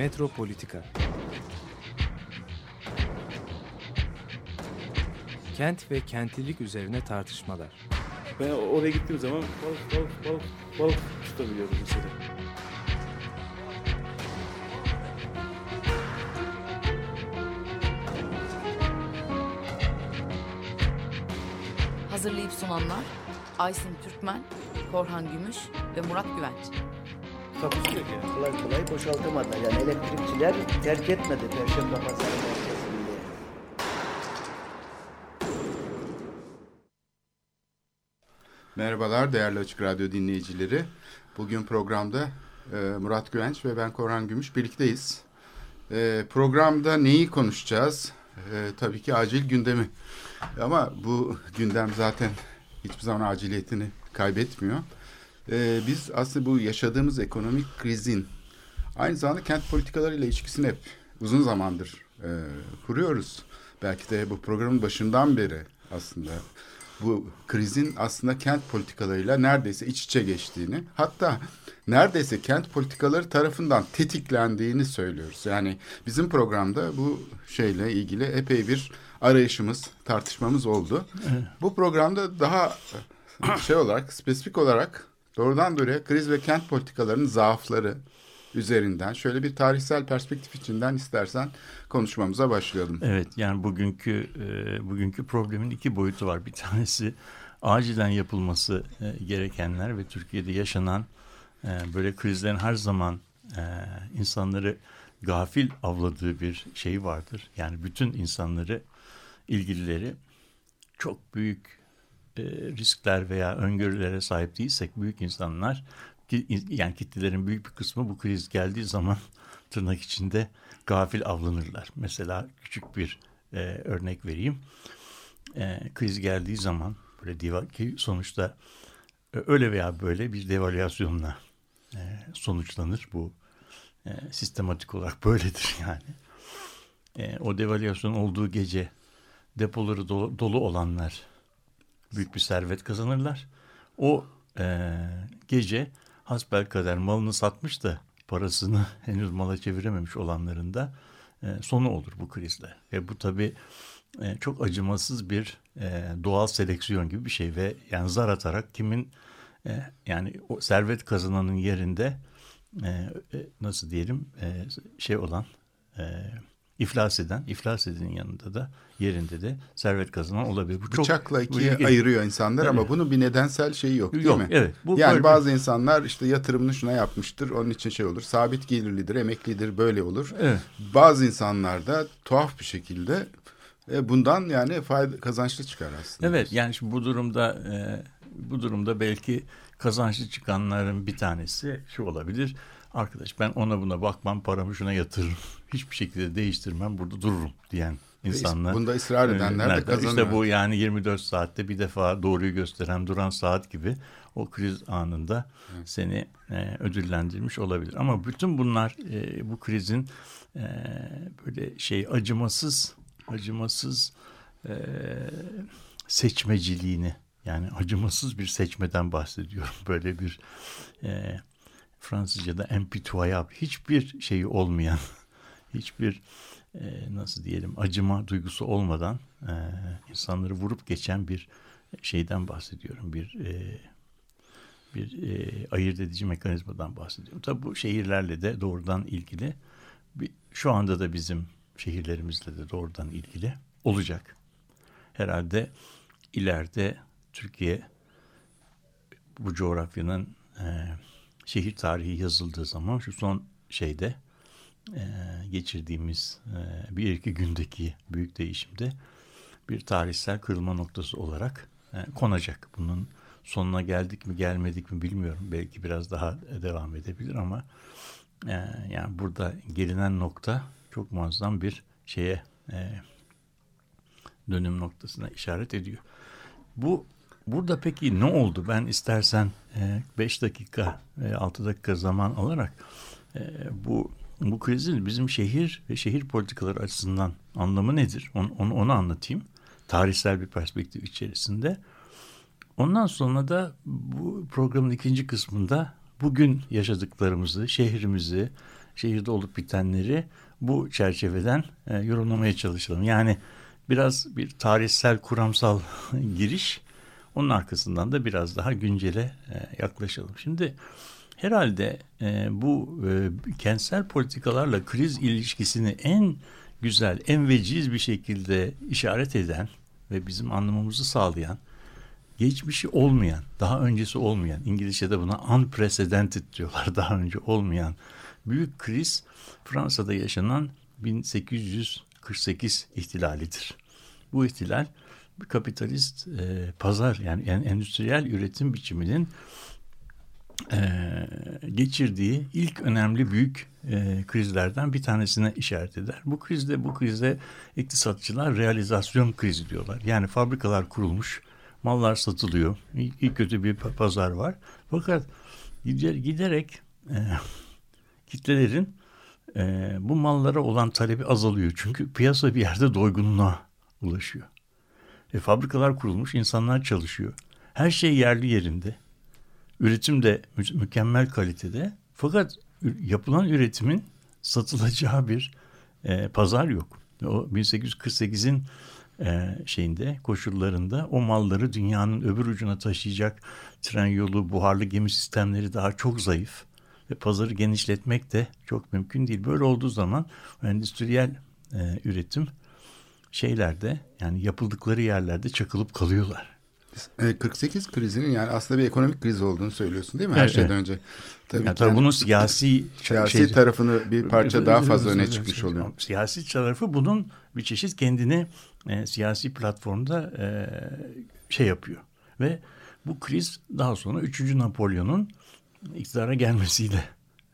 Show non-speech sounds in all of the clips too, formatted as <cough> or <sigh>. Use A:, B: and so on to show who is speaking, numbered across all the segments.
A: Metropolitika Kent ve kentlilik üzerine tartışmalar.
B: Ben oraya gittiğim zaman balık balık balık balık tutabiliyorum mesela.
C: Hazırlayıp sunanlar Aysin Türkmen, Korhan Gümüş ve Murat Güvenç.
B: Takusu yok yani.
D: kolay kolay boşaltamadı. Yani elektrikçiler terk etmedi Perşembe Pazarı merkezini.
E: Merhabalar değerli Açık Radyo dinleyicileri. Bugün programda e, Murat Güvenç ve ben Korhan Gümüş birlikteyiz. E, programda neyi konuşacağız? E, tabii ki acil gündemi. Ama bu gündem zaten hiçbir zaman aciliyetini kaybetmiyor. E, biz aslında bu yaşadığımız ekonomik krizin aynı zamanda kent politikalarıyla ilişkisini hep uzun zamandır e, kuruyoruz. Belki de bu programın başından beri aslında bu krizin aslında kent politikalarıyla neredeyse iç içe geçtiğini hatta neredeyse kent politikaları tarafından tetiklendiğini söylüyoruz. Yani bizim programda bu şeyle ilgili epey bir arayışımız, tartışmamız oldu. Bu programda daha şey olarak, spesifik olarak doğrudan doğruya kriz ve kent politikalarının zaafları üzerinden şöyle bir tarihsel perspektif içinden istersen konuşmamıza başlayalım.
F: Evet yani bugünkü e, bugünkü problemin iki boyutu var. Bir tanesi acilen yapılması e, gerekenler ve Türkiye'de yaşanan e, böyle krizlerin her zaman insanları gafil avladığı bir şey vardır. Yani bütün insanları ilgilileri çok büyük e, riskler veya öngörülere sahip değilsek büyük insanlar yani kitlelerin büyük bir kısmı bu kriz geldiği zaman <laughs> tırnak içinde gafil avlanırlar. Mesela küçük bir e, örnek vereyim. E, kriz geldiği zaman böyle diva ki sonuçta e, öyle veya böyle bir devalüasyonla e, sonuçlanır bu e, sistematik olarak <laughs> böyledir yani. E, o devalüasyon olduğu gece depoları dolu, dolu olanlar büyük bir servet kazanırlar. O e, gece hasbelkader malını satmış da parasını <laughs> henüz mala çevirememiş olanların da e, sonu olur bu krizle. Ve bu tabii e, çok acımasız bir e, doğal seleksiyon gibi bir şey ve yani zar atarak kimin e, yani o servet kazananın yerinde e, e, nasıl diyelim e, şey olan e, iflas eden, iflas edenin yanında da yerinde de servet kazanan olabilir. Bu çok-
E: Bıçakla
F: bu
E: ikiye
F: ilginç.
E: ayırıyor insanlar ama bunun bir nedensel şeyi yok değil
F: Yok,
E: mi?
F: evet. Bu
E: yani
F: böyle-
E: bazı insanlar işte yatırımını şuna yapmıştır onun için şey olur. Sabit gelirlidir, emeklidir böyle olur.
F: Evet.
E: Bazı insanlar da tuhaf bir şekilde e, bundan yani fayda kazançlı çıkar aslında.
F: Evet yani şimdi bu durumda e, bu durumda belki kazançlı çıkanların bir tanesi şu olabilir. Arkadaş ben ona buna bakmam paramı şuna yatırırım. <laughs> Hiçbir şekilde değiştirmem burada dururum diyen insanlar.
E: Bunda ısrar edenler de kazanıyor.
F: İşte bu yani 24 saatte bir defa doğruyu gösteren duran saat gibi o kriz anında seni e, ödüllendirmiş olabilir. Ama bütün bunlar e, bu krizin e, böyle şey acımasız acımasız e, seçmeciliğini yani acımasız bir seçmeden bahsediyorum. <laughs> Böyle bir e, Fransızca'da impitoyable hiçbir şeyi olmayan <laughs> hiçbir e, nasıl diyelim acıma duygusu olmadan e, insanları vurup geçen bir şeyden bahsediyorum. Bir e, bir e, ayırt edici mekanizmadan bahsediyorum. Tabii bu şehirlerle de doğrudan ilgili. Bir, şu anda da bizim şehirlerimizle de doğrudan ilgili olacak. Herhalde ileride Türkiye bu coğrafyanın e, şehir tarihi yazıldığı zaman şu son şeyde e, geçirdiğimiz e, bir iki gündeki büyük değişimde bir tarihsel kırılma noktası olarak e, konacak. Bunun sonuna geldik mi gelmedik mi bilmiyorum. Belki biraz daha devam edebilir ama e, yani burada gelinen nokta çok muazzam bir şeye e, dönüm noktasına işaret ediyor. Bu burada peki ne oldu? Ben istersen 5 dakika, 6 dakika zaman alarak e, bu bu krizin bizim şehir ve şehir politikaları açısından anlamı nedir? Onu, onu, onu anlatayım. Tarihsel bir perspektif içerisinde. Ondan sonra da bu programın ikinci kısmında bugün yaşadıklarımızı, şehrimizi, şehirde olup bitenleri bu çerçeveden e, yorumlamaya çalışalım. Yani biraz bir tarihsel kuramsal <laughs> giriş onun arkasından da biraz daha güncele e, yaklaşalım. Şimdi herhalde e, bu e, kentsel politikalarla kriz ilişkisini en güzel, en veciz bir şekilde işaret eden ve bizim anlamamızı sağlayan, geçmişi olmayan, daha öncesi olmayan, İngilizce'de buna unprecedented diyorlar, <laughs> daha önce olmayan büyük kriz Fransa'da yaşanan 1848 ihtilalidir. Bu ihtilal kapitalist e, pazar yani, endüstriyel üretim biçiminin e, geçirdiği ilk önemli büyük e, krizlerden bir tanesine işaret eder. Bu krizde bu krizde iktisatçılar realizasyon krizi diyorlar. Yani fabrikalar kurulmuş, mallar satılıyor, iyi, kötü bir pazar var. Fakat giderek e, kitlelerin e, bu mallara olan talebi azalıyor. Çünkü piyasa bir yerde doygunluğa ulaşıyor. E, fabrikalar kurulmuş, insanlar çalışıyor. Her şey yerli yerinde. Üretim de mü- mükemmel kalitede. Fakat yapılan üretimin satılacağı bir e, pazar yok. O 1848'in e, şeyinde koşullarında o malları dünyanın öbür ucuna taşıyacak tren yolu, buharlı gemi sistemleri daha çok zayıf ve pazarı genişletmek de çok mümkün değil. Böyle olduğu zaman endüstriyel e, üretim şeylerde yani yapıldıkları yerlerde çakılıp kalıyorlar.
E: 48 e, krizinin yani aslında bir ekonomik kriz olduğunu söylüyorsun değil mi her
F: evet,
E: şeyden
F: evet.
E: önce?
F: Tabii, yani, tabii bunun siyasi <laughs>
E: siyasi şey, tarafını bir parça daha fazla öne çıkmış oluyor.
F: Siyasi tarafı bunun bir çeşit kendini e, siyasi platformda e, şey yapıyor ve bu kriz daha sonra 3. Napolyon'un iktidara gelmesiyle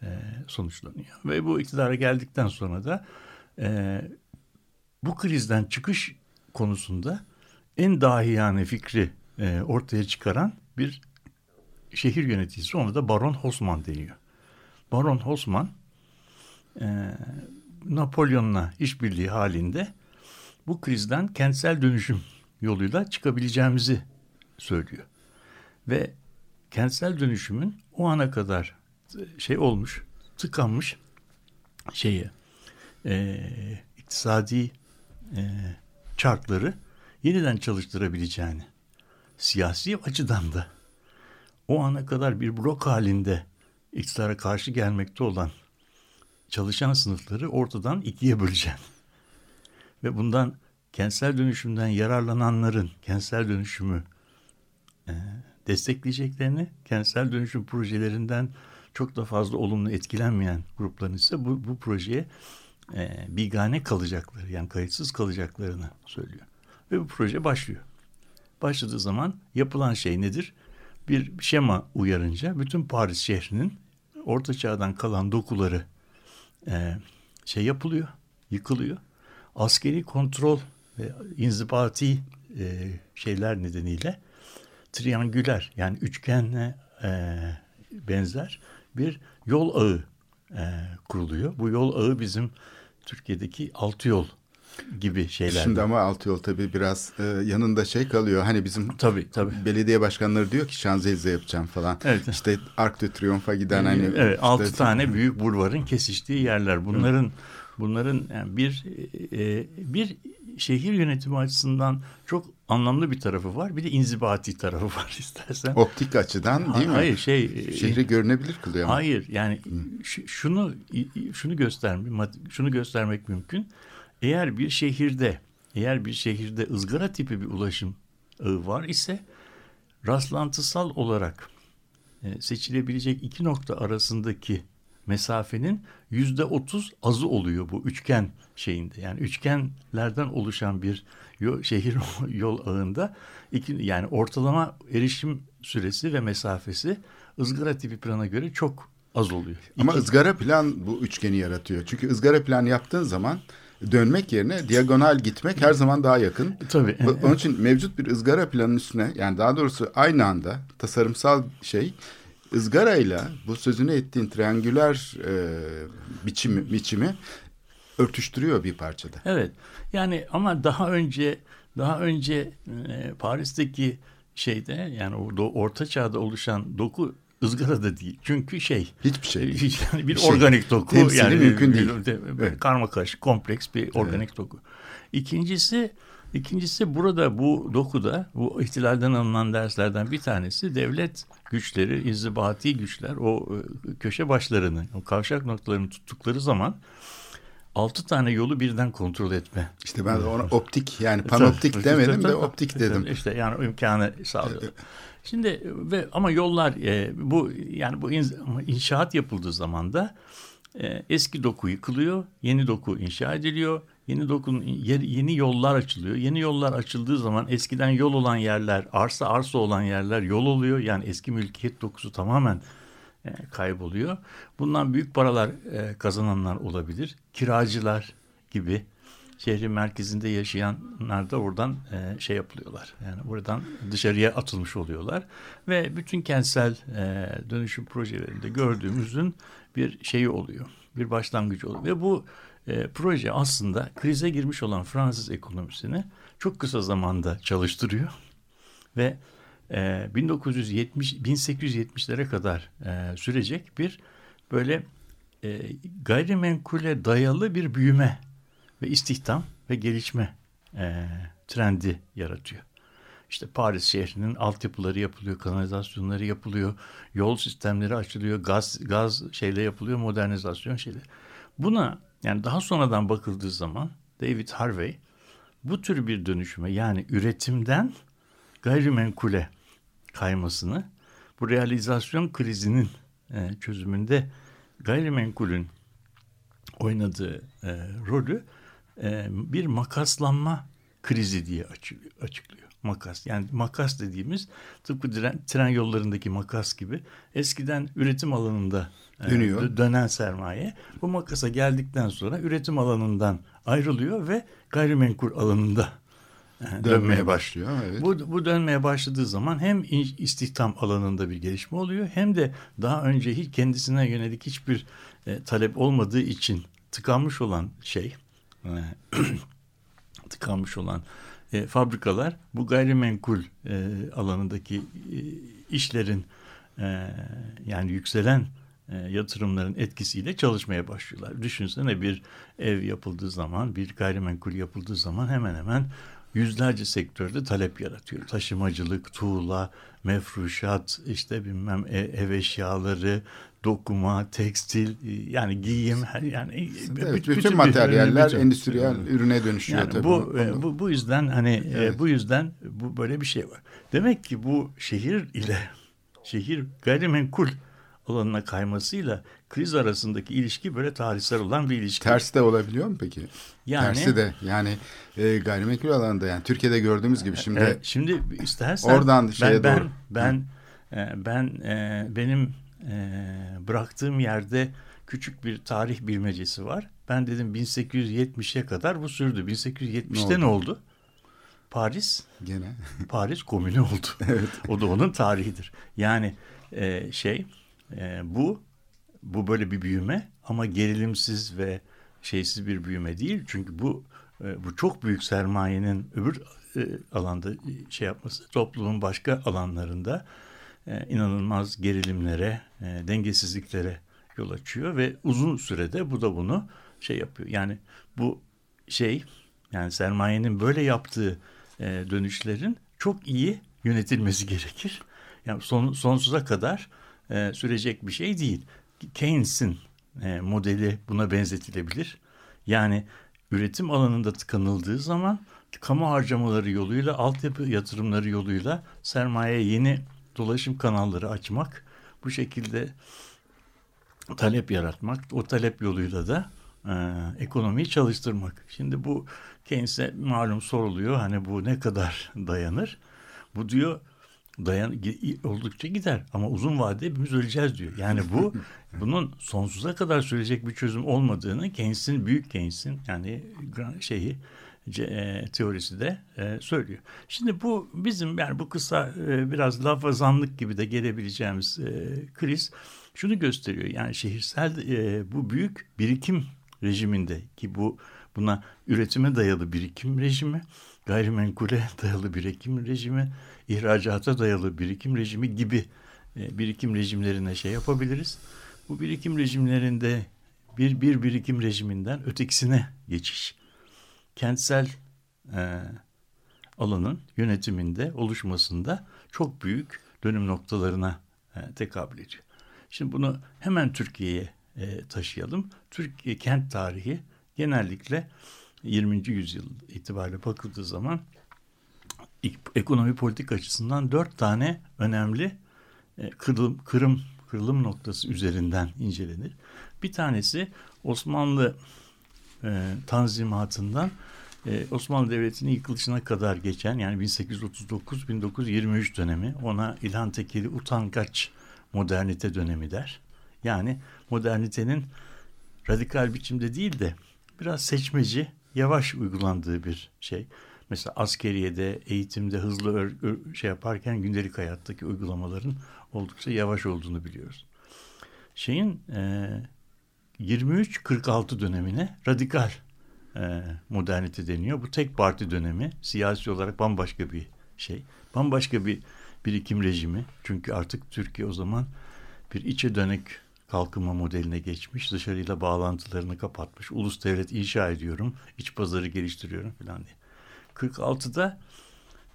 F: e, sonuçlanıyor. Ve bu iktidara geldikten sonra da e, bu krizden çıkış konusunda en dahiyane fikri e, ortaya çıkaran bir şehir yöneticisi. Ona da Baron Haussmann deniyor. Baron Haussmann e, Napolyon'la işbirliği halinde bu krizden kentsel dönüşüm yoluyla çıkabileceğimizi söylüyor. Ve kentsel dönüşümün o ana kadar şey olmuş, tıkanmış şeye e, iktisadi e, çarkları yeniden çalıştırabileceğini, siyasi açıdan da o ana kadar bir blok halinde iktidara karşı gelmekte olan çalışan sınıfları ortadan ikiye böleceğim. Ve bundan kentsel dönüşümden yararlananların kentsel dönüşümü e, destekleyeceklerini, kentsel dönüşüm projelerinden çok da fazla olumlu etkilenmeyen grupların ise bu, bu projeye e, bigane kalacakları yani kayıtsız kalacaklarını söylüyor. Ve bu proje başlıyor. Başladığı zaman yapılan şey nedir? Bir şema uyarınca bütün Paris şehrinin orta çağdan kalan dokuları e, şey yapılıyor, yıkılıyor. Askeri kontrol ve inzibati e, şeyler nedeniyle triangüler yani üçgenle e, benzer bir yol ağı e, kuruluyor. Bu yol ağı bizim Türkiye'deki altı yol gibi şeyler.
E: Şimdi ama altı yol tabii biraz e, yanında şey kalıyor. Hani bizim
F: tabii, tabii.
E: belediye başkanları diyor ki Şanzelize yapacağım falan.
F: Evet.
E: İşte Arc de Triomphe'a giden hani.
F: Evet,
E: işte,
F: altı tane büyük bulvarın kesiştiği yerler. Bunların bunların yani bir e, bir şehir yönetimi açısından çok anlamlı bir tarafı var. Bir de inzibati tarafı <laughs> var istersen.
E: Optik açıdan değil mi?
F: Hayır şey
E: şehri görünebilir kılıyor ama.
F: Hayır yani şunu şunu göstermek şunu göstermek mümkün. Eğer bir şehirde eğer bir şehirde ızgara tipi bir ulaşım ağı var ise rastlantısal olarak seçilebilecek iki nokta arasındaki mesafenin yüzde otuz azı oluyor bu üçgen şeyinde. Yani üçgenlerden oluşan bir şehir <laughs> yol ağında iki, yani ortalama erişim süresi ve mesafesi ızgara tipi plana göre çok az oluyor.
E: Ama İki... ızgara plan bu üçgeni yaratıyor. Çünkü ızgara plan yaptığın zaman dönmek yerine diagonal gitmek her zaman daha yakın.
F: Tabii.
E: Onun için mevcut bir ızgara planın üstüne yani daha doğrusu aynı anda tasarımsal şey ızgarayla bu sözünü ettiğin triangüler e, biçimi, biçimi örtüştürüyor bir parçada.
F: Evet. Yani ama daha önce daha önce e, Paris'teki şeyde yani orada orta çağda oluşan doku ızgara da değil. Çünkü şey
E: Hiçbir şey değil. <laughs>
F: yani bir
E: Bir şey.
F: organik doku
E: Temsili
F: yani
E: mümkün
F: bir-
E: değil.
F: bir-
E: Evet.
F: karma karışık kompleks bir organik doku. İkincisi ikincisi burada bu dokuda bu ihtilalden alınan derslerden bir tanesi devlet güçleri, inzibati güçler o e, köşe başlarını, o kavşak noktalarını tuttukları zaman altı tane yolu birden kontrol etme.
E: İşte ben ona <laughs> optik yani panoptik
F: Tabii,
E: demedim
F: tabii,
E: de <laughs> optik dedim.
F: İşte yani imkanı sağlıyor. Şimdi ve ama yollar e, bu yani bu in- inşaat yapıldığı zaman da e, eski doku yıkılıyor, yeni doku inşa ediliyor. Yeni dokunun yeni yollar açılıyor. Yeni yollar açıldığı zaman eskiden yol olan yerler, arsa arsa olan yerler yol oluyor. Yani eski mülkiyet dokusu tamamen kayboluyor. Bundan büyük paralar e, kazananlar olabilir. Kiracılar gibi şehrin merkezinde yaşayanlar da oradan e, şey yapılıyorlar. Yani buradan dışarıya atılmış oluyorlar. Ve bütün kentsel e, dönüşüm projelerinde gördüğümüzün bir şeyi oluyor. Bir başlangıcı oluyor. Ve bu e, proje aslında krize girmiş olan Fransız ekonomisini çok kısa zamanda çalıştırıyor. Ve e, 1970 1870'lere kadar e, sürecek bir böyle e, gayrimenkule dayalı bir büyüme ve istihdam ve gelişme e, trendi yaratıyor. İşte Paris şehrinin altyapıları yapılıyor, kanalizasyonları yapılıyor, yol sistemleri açılıyor, gaz gaz şeyle yapılıyor, modernizasyon şeyleri. Buna yani daha sonradan bakıldığı zaman David Harvey bu tür bir dönüşüme yani üretimden gayrimenkule kaymasını bu realizasyon krizinin e, çözümünde gayrimenkulün oynadığı e, rolü e, bir makaslanma krizi diye açı- açıklıyor. Makas yani makas dediğimiz tıpkı tren, tren yollarındaki makas gibi eskiden üretim alanında e,
E: Dönüyor.
F: dö- dönen sermaye bu makasa geldikten sonra üretim alanından ayrılıyor ve gayrimenkul alanında e, dönmeye, başlıyor.
E: Evet.
F: Bu, bu dönmeye başladığı zaman hem istihdam alanında bir gelişme oluyor hem de daha önce hiç kendisine yönelik hiçbir e, talep olmadığı için tıkanmış olan şey e, <clears throat> tıkanmış olan e, fabrikalar bu gayrimenkul e, alanındaki e, işlerin e, yani yükselen e, yatırımların etkisiyle çalışmaya başlıyorlar. Düşünsene bir ev yapıldığı zaman, bir gayrimenkul yapıldığı zaman hemen hemen yüzlerce sektörde talep yaratıyor. Taşımacılık, tuğla, mefruşat, işte bilmem e- ev eşyaları, dokuma, tekstil, e, yani giyim, yani e,
E: Evet,
F: bütün
E: bütün, materyaller
F: bütün-
E: endüstriyel ürüne dönüşüyor
F: yani
E: tabii.
F: bu, bu bu yüzden hani
E: Evet.
F: bu yüzden bu böyle bir şey var. Demek ki bu şehir ile şehir gayrimenkul alanına kaymasıyla kriz arasındaki ilişki böyle tarihsel olan bir ilişki.
E: Ters de olabiliyor mu peki?
F: yani
E: Tersi de yani e, gayrimenkul alanında yani Türkiye'de gördüğümüz gibi şimdi
F: Evet, şimdi istersen
E: Oradan şeye
F: ben,
E: doğru.
F: ben ben e, ben e, benim e, bıraktığım yerde küçük bir tarih bilmecesi var. Ben dedim 1870'e kadar bu sürdü. 1870'te
E: Ne
F: ne oldu? Paris
E: gene
F: Paris komünü oldu. <laughs> O da onun tarihidir. Yani e, şey e, bu bu böyle bir büyüme ama gerilimsiz ve şeysiz bir büyüme değil. Çünkü bu e, bu çok büyük sermayenin öbür e, alanda e, şey yapması toplumun başka alanlarında e, inanılmaz gerilimlere, e, dengesizliklere yol açıyor ve uzun sürede bu da bunu şey yapıyor. Yani bu şey yani sermayenin böyle yaptığı e, dönüşlerin çok iyi yönetilmesi gerekir. Yani son, sonsuza kadar e, sürecek bir şey değil. Keynes'in e, modeli buna benzetilebilir. Yani üretim alanında tıkanıldığı zaman kamu harcamaları yoluyla, altyapı yatırımları yoluyla sermaye yeni dolaşım kanalları açmak, bu şekilde talep yaratmak, o talep yoluyla da e, ekonomiyi çalıştırmak. Şimdi bu Keynes'e malum soruluyor hani bu ne kadar dayanır? Bu diyor dayan oldukça gider ama uzun vadede hepimiz öleceğiz diyor. Yani bu <laughs> bunun sonsuza kadar sürecek bir çözüm olmadığını Keynes'in büyük Keynes'in yani şeyi e, teorisi de e, söylüyor. Şimdi bu bizim yani bu kısa e, biraz lafazanlık gibi de gelebileceğimiz e, kriz şunu gösteriyor. Yani şehirsel e, bu büyük birikim rejiminde ki bu buna üretime dayalı birikim rejimi, gayrimenkule dayalı birikim rejimi, ihracata dayalı birikim rejimi gibi e, birikim rejimlerine şey yapabiliriz. Bu birikim rejimlerinde bir bir birikim rejiminden ötekisine geçiş kentsel e, alanın yönetiminde oluşmasında çok büyük dönüm noktalarına e, tekabül ediyor. Şimdi bunu hemen Türkiye'ye e, taşıyalım. Türkiye kent tarihi genellikle 20. yüzyıl itibariyle bakıldığı zaman ekonomi politik açısından dört tane önemli e, kırılım, kırım, kırılım noktası üzerinden incelenir. Bir tanesi Osmanlı e, tanzimatından e, Osmanlı Devleti'nin yıkılışına kadar geçen yani 1839-1923 dönemi ona İlhan Tekeli utangaç modernite dönemi der. Yani modernitenin radikal biçimde değil de biraz seçmeci, yavaş uygulandığı bir şey. Mesela askeriyede, eğitimde hızlı şey yaparken gündelik hayattaki uygulamaların oldukça yavaş olduğunu biliyoruz. Şeyin e, 23-46 dönemine radikal e, modernite deniyor. Bu tek parti dönemi siyasi olarak bambaşka bir şey. Bambaşka bir birikim rejimi. Çünkü artık Türkiye o zaman bir içe dönük kalkınma modeline geçmiş. Dışarıyla bağlantılarını kapatmış. Ulus devlet inşa ediyorum. iç pazarı geliştiriyorum falan diye. 46'da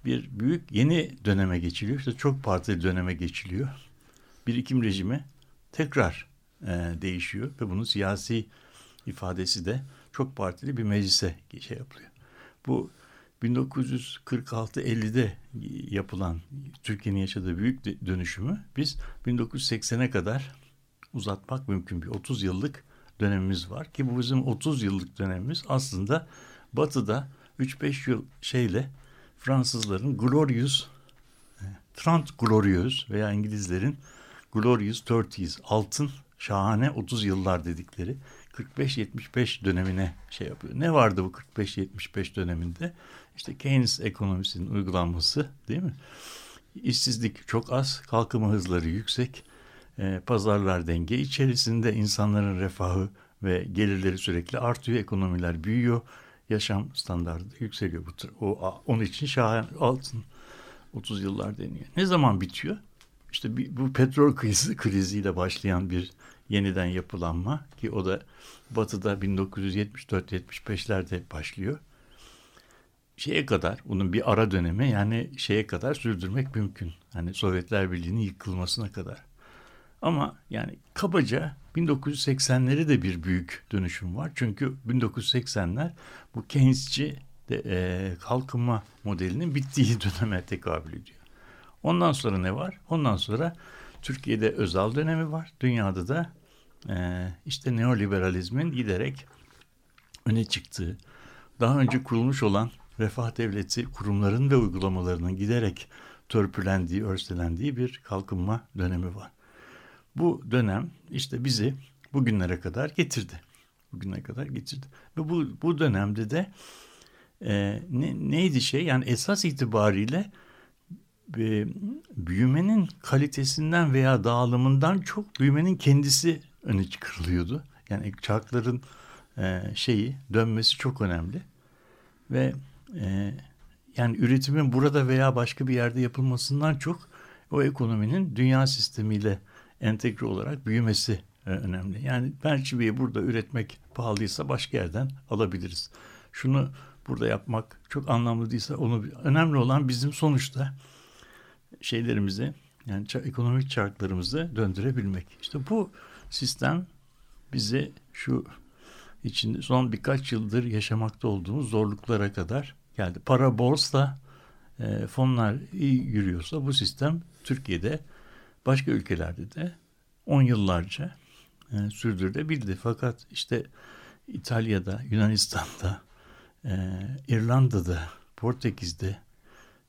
F: bir büyük yeni döneme geçiliyor. İşte çok partili döneme geçiliyor. Birikim rejimi tekrar e, değişiyor ve bunun siyasi ifadesi de çok partili bir meclise şey yapılıyor. Bu 1946-50'de yapılan Türkiye'nin yaşadığı büyük dönüşümü biz 1980'e kadar uzatmak mümkün bir 30 yıllık dönemimiz var ki bu bizim 30 yıllık dönemimiz aslında Batı'da 3-5 yıl şeyle Fransızların Glorious Trant Glorious veya İngilizlerin Glorious 30s altın şahane 30 yıllar dedikleri 45-75 dönemine şey yapıyor. Ne vardı bu 45-75 döneminde? İşte Keynes ekonomisinin uygulanması değil mi? İşsizlik çok az, kalkınma hızları yüksek, e, pazarlar denge içerisinde insanların refahı ve gelirleri sürekli artıyor, ekonomiler büyüyor, yaşam standartı yükseliyor. Bu, o, onun için şahan altın 30 yıllar deniyor. Ne zaman bitiyor? İşte bir, bu petrol krizi kriziyle başlayan bir yeniden yapılanma ki o da Batı'da 1974-75'lerde başlıyor. Şeye kadar, bunun bir ara dönemi yani şeye kadar sürdürmek mümkün. Hani Sovyetler Birliği'nin yıkılmasına kadar. Ama yani kabaca 1980'leri de bir büyük dönüşüm var. Çünkü 1980'ler bu Keynesçi de, e, kalkınma modelinin bittiği döneme tekabül ediyor. Ondan sonra ne var? Ondan sonra Türkiye'de özel dönemi var. Dünyada da e, işte neoliberalizmin giderek öne çıktığı, daha önce kurulmuş olan refah devleti kurumların ve uygulamalarının giderek törpülendiği, örselendiği bir kalkınma dönemi var. Bu dönem işte bizi bugünlere kadar getirdi. Bugüne kadar getirdi. Ve bu, bu dönemde de e, ne, neydi şey? Yani esas itibariyle e, büyümenin kalitesinden veya dağılımından çok büyümenin kendisi öne çıkarılıyordu. Yani çarkların e, şeyi dönmesi çok önemli ve e, yani üretimin burada veya başka bir yerde yapılmasından çok o ekonominin dünya sistemiyle entegre olarak büyümesi e, önemli. Yani mercimeği burada üretmek pahalıysa başka yerden alabiliriz. Şunu burada yapmak çok anlamlı değilse onu önemli olan bizim sonuçta şeylerimizi yani ekonomik çarklarımızı döndürebilmek. İşte bu sistem bize şu içinde son birkaç yıldır yaşamakta olduğumuz zorluklara kadar geldi. Para borsa e, fonlar iyi yürüyorsa bu sistem Türkiye'de başka ülkelerde de 10 yıllarca e, sürdürülebildi. Fakat işte İtalya'da, Yunanistan'da, e, İrlanda'da, Portekiz'de,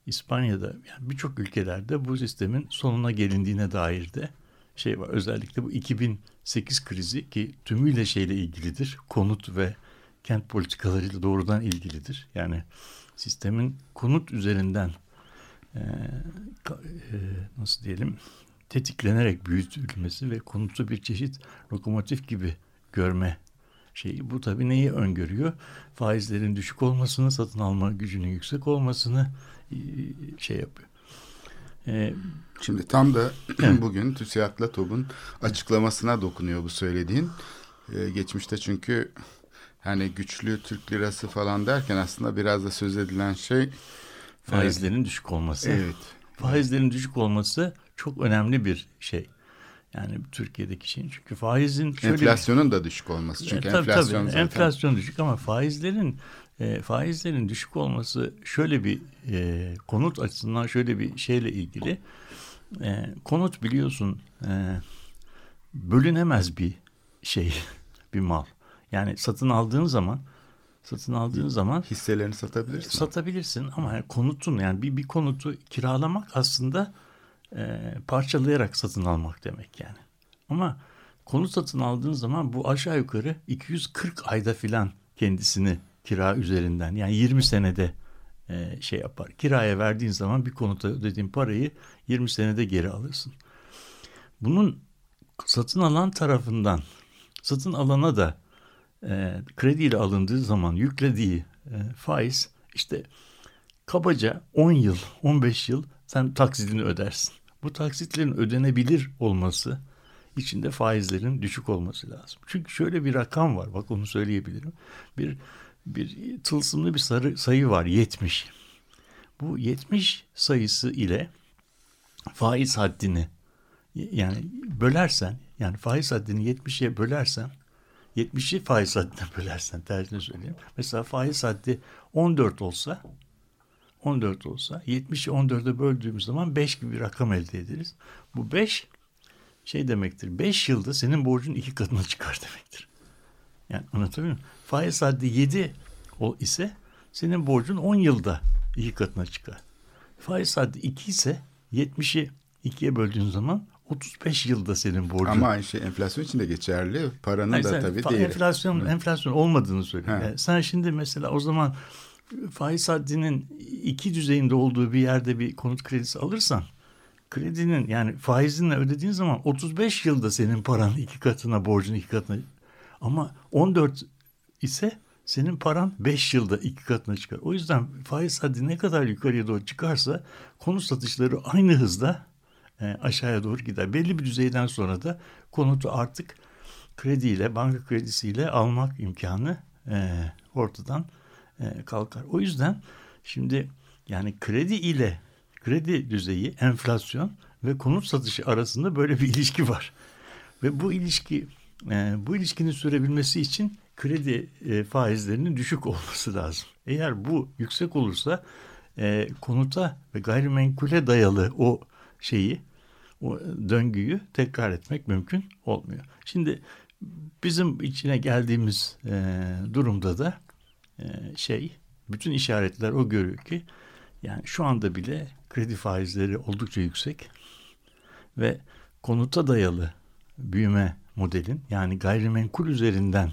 F: İspanya'da yani birçok ülkelerde bu sistemin sonuna gelindiğine dair de şey var. Özellikle bu 2008 krizi ki tümüyle şeyle ilgilidir. Konut ve kent politikalarıyla doğrudan ilgilidir. Yani sistemin konut üzerinden e, e, nasıl diyelim tetiklenerek büyütülmesi ve konutu bir çeşit lokomotif gibi görme şeyi. Bu tabii neyi öngörüyor? Faizlerin düşük olmasını, satın alma gücünün yüksek olmasını e, şey yapıyor. E,
E: Şimdi tam da <clears throat> bugün TÜSİAD'la TOB'un açıklamasına dokunuyor bu söylediğin. Ee, geçmişte çünkü hani güçlü Türk lirası falan derken aslında biraz da söz edilen şey
F: faizlerin düşük olması.
E: evet
F: Faizlerin düşük olması çok önemli bir şey. Yani Türkiye'deki şeyin çünkü faizin şöyle bir-
E: enflasyonun da düşük olması. Çünkü
F: E, tabii,
E: enflasyon
F: tabii.
E: zaten
F: enflasyon düşük ama faizlerin e, faizlerin düşük olması şöyle bir e, konut açısından şöyle bir şeyle ilgili. E, konut biliyorsun e, bölünemez bir şey, <laughs> bir mal. Yani satın aldığın zaman satın aldığın zaman
E: hisselerini satabilirsin.
F: satabilirsin ama yani konutun yani bir, bir konutu kiralamak aslında e, parçalayarak satın almak demek yani. Ama konut satın aldığın zaman bu aşağı yukarı 240 ayda filan kendisini kira üzerinden yani 20 senede e, şey yapar. Kiraya verdiğin zaman bir konuta ödediğin parayı 20 senede geri alırsın. Bunun satın alan tarafından satın alana da e, krediyle alındığı zaman yüklediği e, faiz işte kabaca 10 yıl 15 yıl sen taksidini ödersin. Bu taksitlerin ödenebilir olması içinde faizlerin düşük olması lazım. Çünkü şöyle bir rakam var bak onu söyleyebilirim. Bir bir tılsımlı bir sarı sayı var 70. Bu 70 sayısı ile faiz haddini yani bölersen yani faiz haddini 70'e bölersen 70'i faiz haddine bölersen tersine söyleyeyim. Mesela faiz haddi 14 olsa 14 olsa 70'i 14'e böldüğümüz zaman 5 gibi bir rakam elde ederiz. Bu 5 şey demektir. 5 yılda senin borcun iki katına çıkar demektir. Yani anlatabiliyor muyum? Faiz haddi 7 o ise senin borcun 10 yılda iki katına çıkar. Faiz haddi 2 ise 70'i 2'ye böldüğün zaman 35 yılda senin borcun.
E: Ama aynı şey enflasyon için de geçerli. Paranın
F: Hayır,
E: da
F: sen
E: tabii değeri.
F: Enflasyon, enflasyon olmadığını söylüyor. Yani sen şimdi mesela o zaman faiz haddinin iki düzeyinde olduğu bir yerde bir konut kredisi alırsan kredinin yani faizinle ödediğin zaman 35 yılda senin paran iki katına borcun iki katına ama 14 ise senin paran 5 yılda iki katına çıkar. O yüzden faiz haddi ne kadar yukarıya doğru çıkarsa konut satışları aynı hızda e, aşağıya doğru gider. Belli bir düzeyden sonra da konutu artık krediyle, banka kredisiyle almak imkanı e, ortadan e, kalkar. O yüzden şimdi yani kredi ile kredi düzeyi, enflasyon ve konut satışı arasında böyle bir ilişki var. Ve bu ilişki e, bu ilişkinin sürebilmesi için kredi e, faizlerinin düşük olması lazım. Eğer bu yüksek olursa konuta ve gayrimenkule dayalı o şeyi o döngüyü tekrar etmek mümkün olmuyor. Şimdi bizim içine geldiğimiz durumda da şey bütün işaretler o görüyor ki yani şu anda bile kredi faizleri oldukça yüksek ve konuta dayalı büyüme modelin yani gayrimenkul üzerinden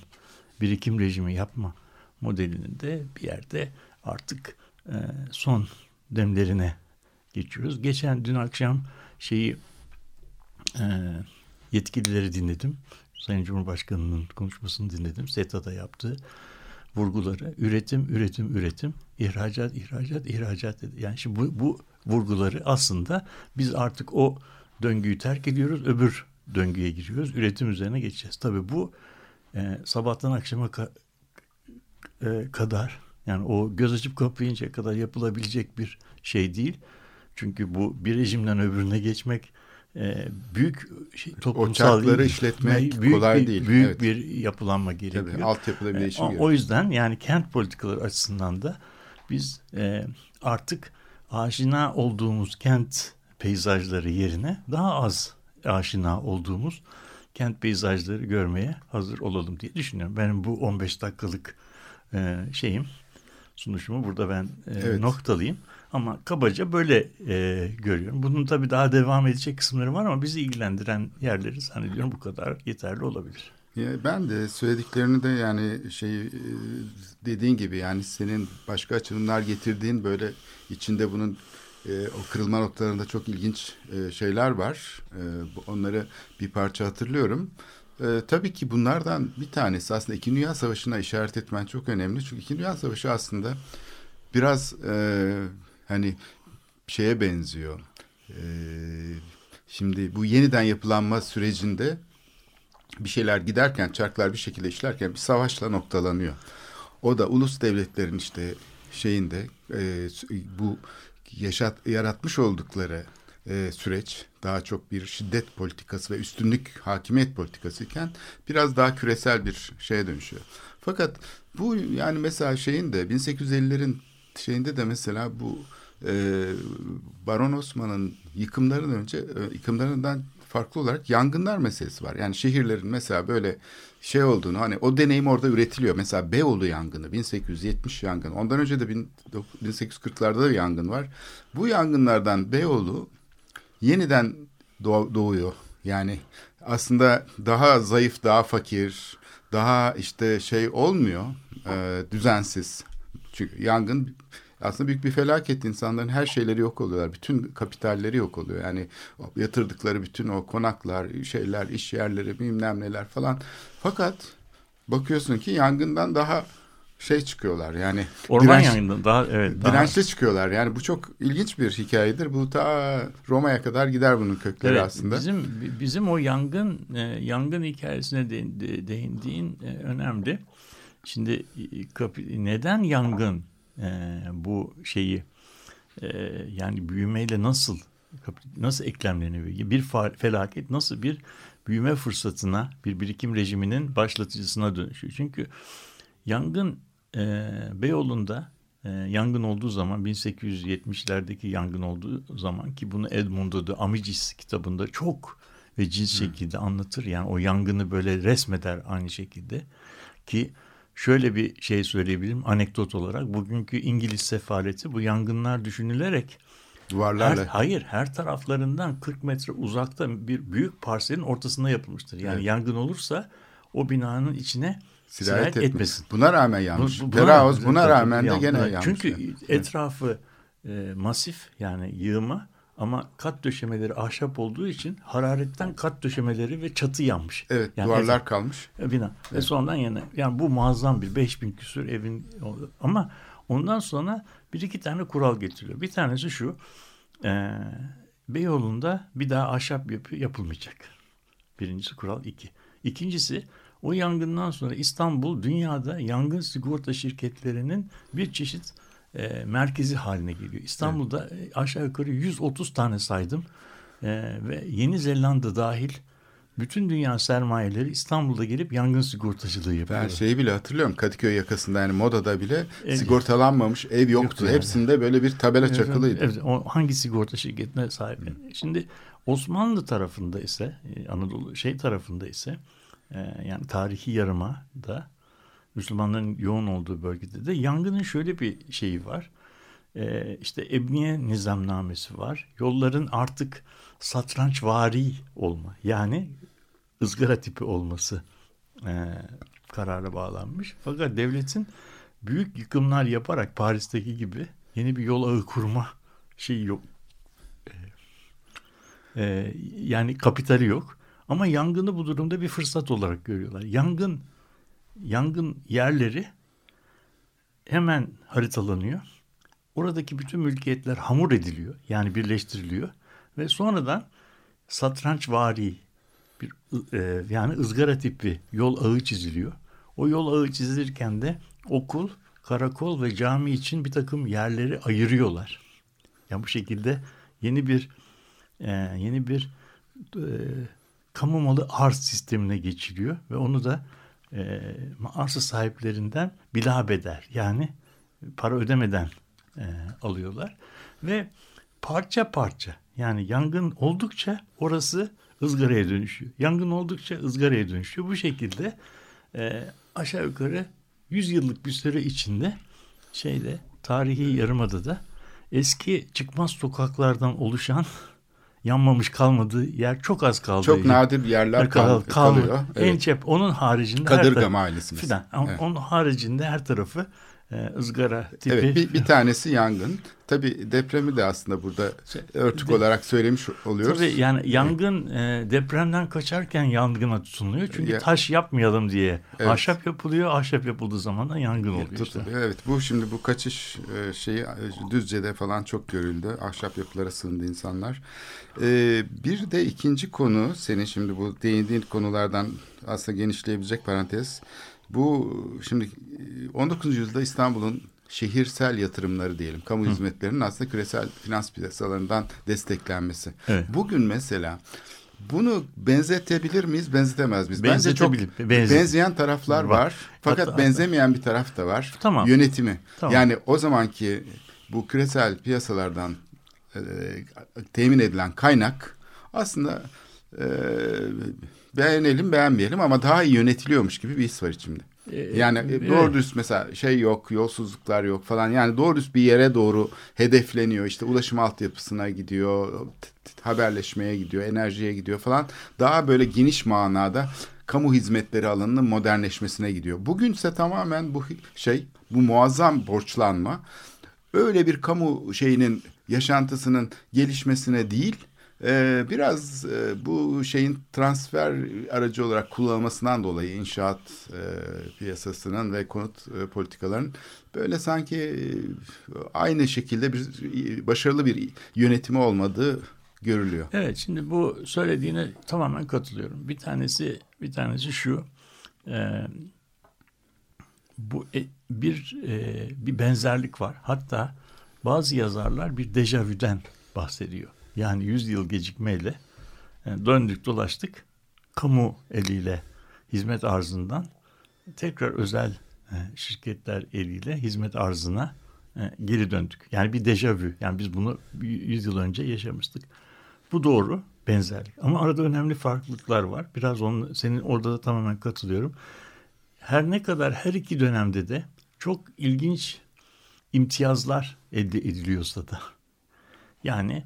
F: birikim rejimi yapma modelinin de bir yerde artık e, son demlerine geçiyoruz. Geçen dün akşam şeyi e, yetkilileri dinledim. Sayın Cumhurbaşkanı'nın konuşmasını dinledim. SETA'da yaptığı vurguları. Üretim, üretim, üretim. ihracat, ihracat, ihracat dedi. Yani şimdi bu, bu vurguları aslında biz artık o döngüyü terk ediyoruz. Öbür döngüye giriyoruz. Üretim üzerine geçeceğiz. Tabii bu e, sabahtan akşama ka- e, kadar yani o göz açıp kapayıncaya kadar yapılabilecek bir şey değil. Çünkü bu bir rejimden öbürüne geçmek e, büyük şey, toplumsal
E: çarkları işletmek
F: büyük
E: kolay
F: bir,
E: değil,
F: Büyük
E: evet.
F: bir yapılanma gerekiyor.
E: Tabii altyapıda bir
F: E,
E: değişim
F: o,
E: gerekiyor.
F: o yüzden yani kent politikaları açısından da biz e, artık aşina olduğumuz kent peyzajları yerine daha az aşina olduğumuz kent peyzajları görmeye hazır olalım diye düşünüyorum. Benim bu 15 dakikalık e, şeyim sunuşumu burada ben e,
E: Evet.
F: noktalayayım. Ama kabaca böyle e, görüyorum. Bunun tabii daha devam edecek kısımları var ama bizi ilgilendiren yerleri zannediyorum bu kadar yeterli olabilir.
E: Ben de söylediklerini de yani şey e, dediğin gibi yani senin başka açılımlar getirdiğin böyle içinde bunun e, o kırılma noktalarında çok ilginç e, şeyler var. E, onları bir parça hatırlıyorum. E, tabii ki bunlardan bir tanesi aslında İkinci Dünya Savaşı'na işaret etmen çok önemli. Çünkü İkinci Dünya Savaşı aslında biraz e, hani şeye benziyor. e, şimdi bu yeniden yapılanma sürecinde bir şeyler giderken, çarklar bir şekilde işlerken bir savaşla noktalanıyor. O da ulus devletlerin işte şeyinde e, bu yaşat yaratmış oldukları e, süreç daha çok bir şiddet politikası ve üstünlük hakimiyet politikası iken biraz daha küresel bir şeye dönüşüyor. Fakat bu yani mesela şeyin de 1850'lerin şeyinde de mesela bu e, Baron Osman'ın yıkımlarından önce e, yıkımlarından farklı olarak yangınlar meselesi var. Yani şehirlerin mesela böyle şey olduğunu hani o deneyim orada üretiliyor. Mesela Beyoğlu yangını 1870 yangını. Ondan önce de 1840'larda da bir yangın var. Bu yangınlardan Beyoğlu yeniden doğ, doğuyor. Yani aslında daha zayıf, daha fakir, daha işte şey olmuyor, e, düzensiz. Çünkü yangın aslında büyük bir felaket. insanların her şeyleri yok oluyorlar. Bütün kapitalleri yok oluyor. Yani yatırdıkları bütün o konaklar, şeyler, iş yerleri, bilmem neler falan. Fakat bakıyorsun ki yangından daha şey çıkıyorlar yani.
F: Orman direnç, yangından daha evet.
E: Daha... Dirençli çıkıyorlar. Yani bu çok ilginç bir hikayedir. Bu ta Roma'ya kadar gider bunun kökleri
F: evet,
E: aslında.
F: Bizim bizim o yangın e, yangın hikayesine de, de, değindiğin e, önemli. Şimdi e, neden yangın e, bu şeyi e, yani büyümeyle nasıl nasıl eklemleniyor? Bir felaket nasıl bir büyüme fırsatına, bir birikim rejiminin başlatıcısına dönüşüyor. Çünkü yangın e, Beyoğlu'nda e, yangın olduğu zaman 1870'lerdeki yangın olduğu zaman ki bunu Edmundo de Amicis kitabında çok ve cins şekilde anlatır. Yani o yangını böyle resmeder aynı şekilde ki şöyle bir şey söyleyebilirim anekdot olarak. Bugünkü İngiliz sefaleti bu yangınlar düşünülerek
E: duvarlarla.
F: Her, hayır her taraflarından 40 metre uzakta bir büyük parselin ortasında yapılmıştır. Yani evet. yangın olursa o binanın içine sirayet, sirayet etmesin.
E: Buna rağmen yanmış. Bu, buna, Terahoz buna rağmen de gene yanmış.
F: Çünkü etrafı e, masif yani yığma ama kat döşemeleri ahşap olduğu için hararetten kat döşemeleri ve çatı yanmış.
E: Evet
F: yani
E: duvarlar ev, kalmış.
F: E, bina. Evet. Ve sonradan yine yani bu muazzam bir 5000 küsür evin ama ondan sonra bir iki tane kural getiriyor. Bir tanesi şu e, Beyoğlu'nda bir daha ahşap yapı yapılmayacak. Birincisi kural iki. İkincisi o yangından sonra İstanbul dünyada yangın sigorta şirketlerinin bir çeşit e, merkezi haline geliyor. İstanbul'da evet. aşağı yukarı 130 tane saydım e, ve Yeni Zelanda dahil bütün dünya sermayeleri İstanbul'da gelip yangın sigortacılığı yapıyor.
E: Ben şeyi bile hatırlıyorum Kadıköy yakasında yani modada bile ev, sigortalanmamış ev yoktu. yoktu yani. Hepsinde böyle bir tabela evet, çakılıydı.
F: Evet, o hangi sigorta şirketine sahip? Hı. Şimdi Osmanlı tarafında ise e, Anadolu şey tarafında ise e, yani tarihi yarıma da Müslümanların yoğun olduğu bölgede de yangının şöyle bir şeyi var. Ee, işte Ebniye nizamnamesi var. Yolların artık satrançvari olma yani ızgara tipi olması e, karara bağlanmış. Fakat devletin büyük yıkımlar yaparak Paris'teki gibi yeni bir yol ağı kurma şeyi yok. Ee, e, yani kapitali yok. Ama yangını bu durumda bir fırsat olarak görüyorlar. Yangın yangın yerleri hemen haritalanıyor. Oradaki bütün mülkiyetler hamur ediliyor. Yani birleştiriliyor. Ve sonradan satrançvari bir e, yani ızgara tipi yol ağı çiziliyor. O yol ağı çizilirken de okul, karakol ve cami için bir takım yerleri ayırıyorlar. Yani bu şekilde yeni bir e, yeni bir e, kamu malı arz sistemine geçiliyor ve onu da e, arsa sahiplerinden bilabeder yani para ödemeden e, alıyorlar ve parça parça yani yangın oldukça orası ızgaraya dönüşüyor. Yangın oldukça ızgaraya dönüşüyor. Bu şekilde e, aşağı yukarı 100 yıllık bir süre içinde şeyde tarihi yarımadada eski çıkmaz sokaklardan oluşan yanmamış kalmadığı yer çok az kaldı.
E: Çok nadir yerler kal, kal, kalıyor.
F: Evet. En çep onun haricinde
E: Kadırga mahallesi
F: filan. Evet. Onun haricinde her tarafı ızgara tipi.
E: Evet bir, bir tanesi yangın. Tabii depremi de aslında burada örtük
F: De-
E: olarak söylemiş oluyoruz.
F: Tabii yani yangın e, depremden kaçarken yangına tutuluyor. Çünkü
E: Ya-
F: taş yapmayalım diye.
E: Evet.
F: Ahşap yapılıyor. Ahşap yapıldığı zaman da yangın oluyor işte.
E: Tutuluyor. Evet bu şimdi bu kaçış e, şeyi e, Düzce'de falan çok görüldü. Ahşap yapılara sığındı insanlar. E, bir de ikinci konu senin şimdi bu değindiğin konulardan aslında genişleyebilecek parantez. Bu şimdi e, 19. yüzyılda İstanbul'un şehirsel yatırımları diyelim, kamu hizmetlerinin aslında küresel finans piyasalarından desteklenmesi.
F: Evet.
E: Bugün mesela bunu benzetebilir miyiz, benzetemez miyiz? Bence çok
F: benze-
E: benzeyen taraflar
F: Var.
E: var. Fakat
F: Hatta-
E: benzemeyen bir taraf da var.
F: Tamam.
E: Yönetimi.
F: Tamam.
E: Yani o zamanki bu küresel piyasalardan e, temin edilen kaynak aslında e, beğenelim beğenmeyelim ama daha iyi yönetiliyormuş gibi bir his var içimde.
F: Ee,
E: Yani e, doğru dürüst mesela şey yok, yolsuzluklar yok falan. Yani doğru dürüst bir yere doğru hedefleniyor. İşte ulaşım altyapısına gidiyor, haberleşmeye gidiyor, enerjiye gidiyor falan. Daha böyle geniş manada kamu hizmetleri alanının modernleşmesine gidiyor. Bugünse tamamen bu şey, bu muazzam borçlanma öyle bir kamu şeyinin yaşantısının gelişmesine değil e, biraz e, bu şeyin transfer aracı olarak kullanılmasından dolayı inşaat e, piyasasının ve konut e, politikalarının böyle sanki e, aynı şekilde bir başarılı bir yönetimi olmadığı görülüyor.
F: Evet şimdi bu söylediğine tamamen katılıyorum. Bir tanesi bir tanesi şu. bu bir bir benzerlik var. Hatta bazı yazarlar bir dejavüden bahsediyor. Yani 100 yıl gecikmeyle e, döndük dolaştık. Kamu eliyle hizmet arzından tekrar özel e, şirketler eliyle hizmet arzına e, geri döndük. Yani bir dejavü. Yani biz bunu 100 yıl önce yaşamıştık. Bu doğru benzerlik. Ama arada önemli farklılıklar var. Biraz onun, senin orada da tamamen katılıyorum. Her ne kadar her iki dönemde de çok ilginç imtiyazlar elde ediliyorsa da. Yani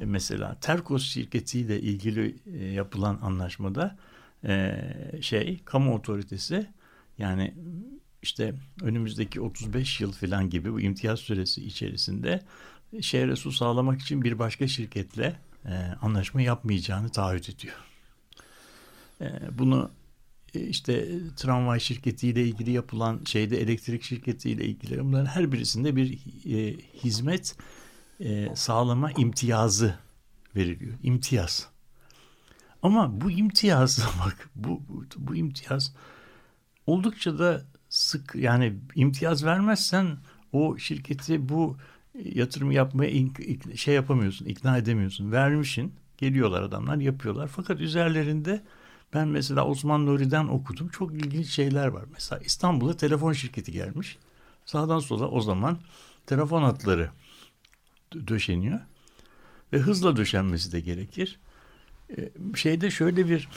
F: mesela Terkos şirketiyle ilgili e, yapılan anlaşmada e, şey kamu otoritesi yani işte önümüzdeki 35 yıl falan gibi bu imtiyaz süresi içerisinde şehre su sağlamak için bir başka şirketle e, anlaşma yapmayacağını taahhüt ediyor. E, bunu e, işte tramvay şirketiyle ilgili yapılan şeyde elektrik şirketiyle ilgili bunların her birisinde bir e, hizmet e, sağlama imtiyazı veriliyor. İmtiyaz. Ama bu imtiyaz <laughs> bak bu, bu, bu imtiyaz oldukça da sık yani imtiyaz vermezsen o şirketi bu yatırımı yapmaya ink- ik- şey yapamıyorsun, ikna edemiyorsun. Vermişin, geliyorlar adamlar yapıyorlar. Fakat üzerlerinde ben mesela Osman Nuri'den okudum. Çok ilginç şeyler var. Mesela İstanbul'a telefon şirketi gelmiş. Sağdan sola o zaman telefon hatları döşeniyor. Ve hızla döşenmesi de gerekir. Ee, şeyde şöyle bir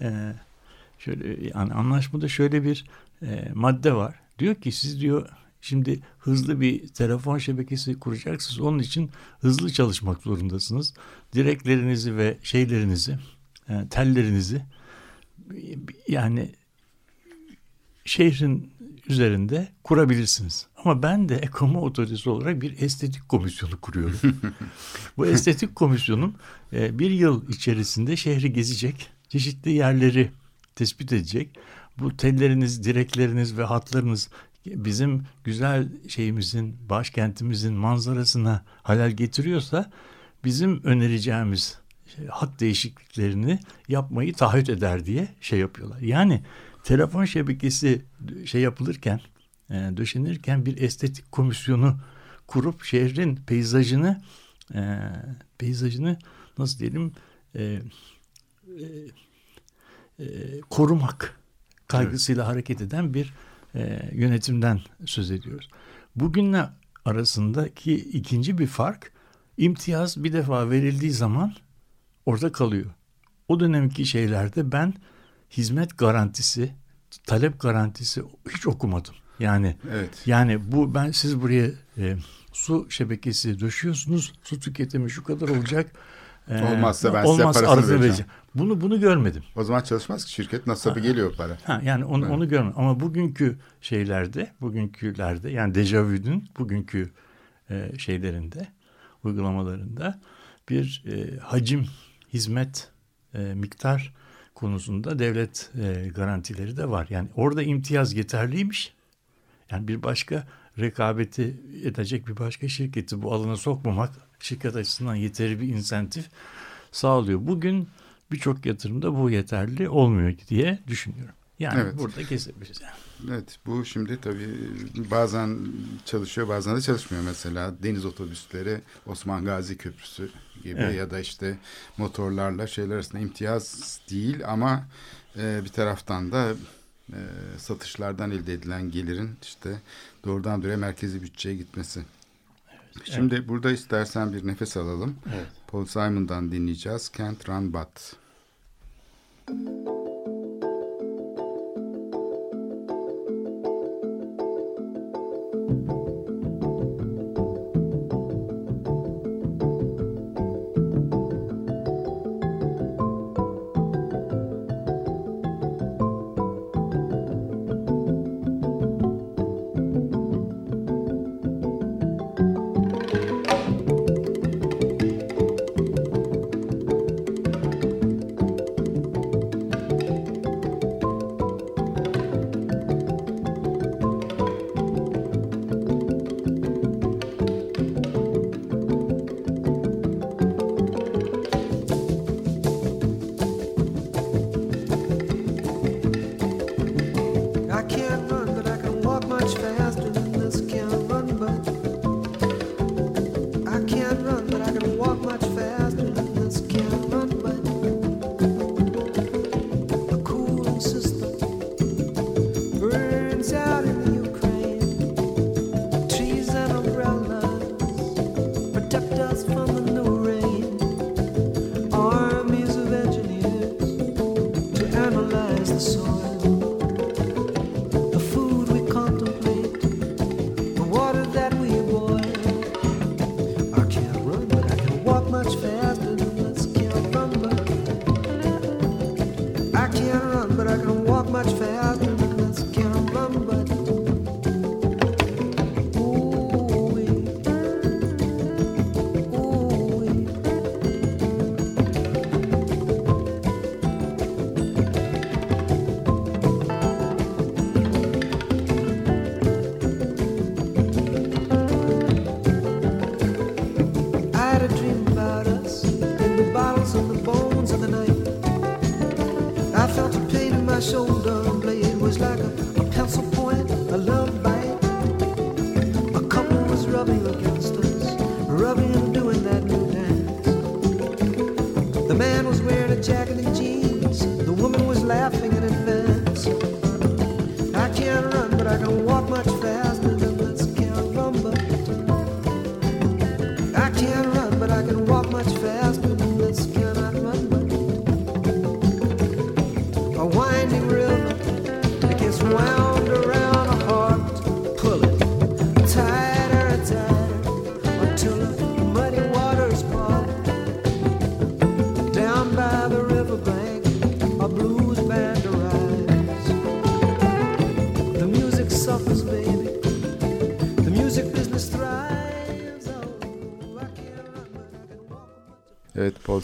F: e, şöyle yani anlaşmada şöyle bir e, madde var. Diyor ki siz diyor şimdi hızlı bir telefon şebekesi kuracaksınız. Onun için hızlı çalışmak zorundasınız. Direklerinizi ve şeylerinizi, e, tellerinizi yani şehrin üzerinde kurabilirsiniz. Ama ben de kamu otoritesi olarak bir estetik komisyonu kuruyorum. <laughs> Bu estetik komisyonum e, bir yıl içerisinde şehri gezecek, çeşitli yerleri tespit edecek. Bu telleriniz, direkleriniz ve hatlarınız bizim güzel şeyimizin, başkentimizin manzarasına halel getiriyorsa bizim önereceğimiz şey, hat değişikliklerini yapmayı taahhüt eder diye şey yapıyorlar. Yani telefon şebekesi şey yapılırken, e, döşenirken bir estetik komisyonu kurup şehrin peyzajını e, peyzajını nasıl diyelim e, e, e, korumak kaygısıyla hareket eden bir e, yönetimden söz ediyoruz. Bugünle arasındaki ikinci bir fark imtiyaz bir defa verildiği zaman orada kalıyor. O dönemki şeylerde ben hizmet garantisi, talep garantisi hiç okumadım. Yani
E: Evet.
F: yani bu ben siz buraya e, su şebekesi döşüyorsunuz. Su tüketimi şu kadar olacak. Ee,
E: Olmazsa ben size
F: olmazsa
E: parasını
F: arada
E: vereceğim.
F: Bunu bunu görmedim.
E: O zaman çalışmaz ki şirket nasabı geliyor para.
F: Ha, yani onu,
E: Evet.
F: onu görmedim. Ama bugünkü şeylerde, bugünkülerde yani Dejavu'nun bugünkü e, şeylerinde, uygulamalarında bir e, hacim, hizmet, e, miktar konusunda devlet e, garantileri de var. Yani orada imtiyaz yeterliymiş. Yani bir başka rekabeti edecek bir başka şirketi bu alana sokmamak şirket açısından yeterli bir insentif sağlıyor. Bugün birçok yatırımda bu yeterli olmuyor diye düşünüyorum. Yani
E: Evet.
F: burada kesebiliriz.
E: Evet bu şimdi tabii bazen çalışıyor bazen de çalışmıyor. Mesela deniz otobüsleri Osman Gazi Köprüsü gibi
F: Evet.
E: ya da işte motorlarla şeyler arasında imtiyaz değil ama e, bir taraftan da e, satışlardan elde edilen gelirin işte doğrudan doğruya merkezi bütçeye gitmesi. Şimdi burada istersen bir nefes alalım.
F: Evet.
E: Paul Simon'dan dinleyeceğiz. Can't Run But.
G: I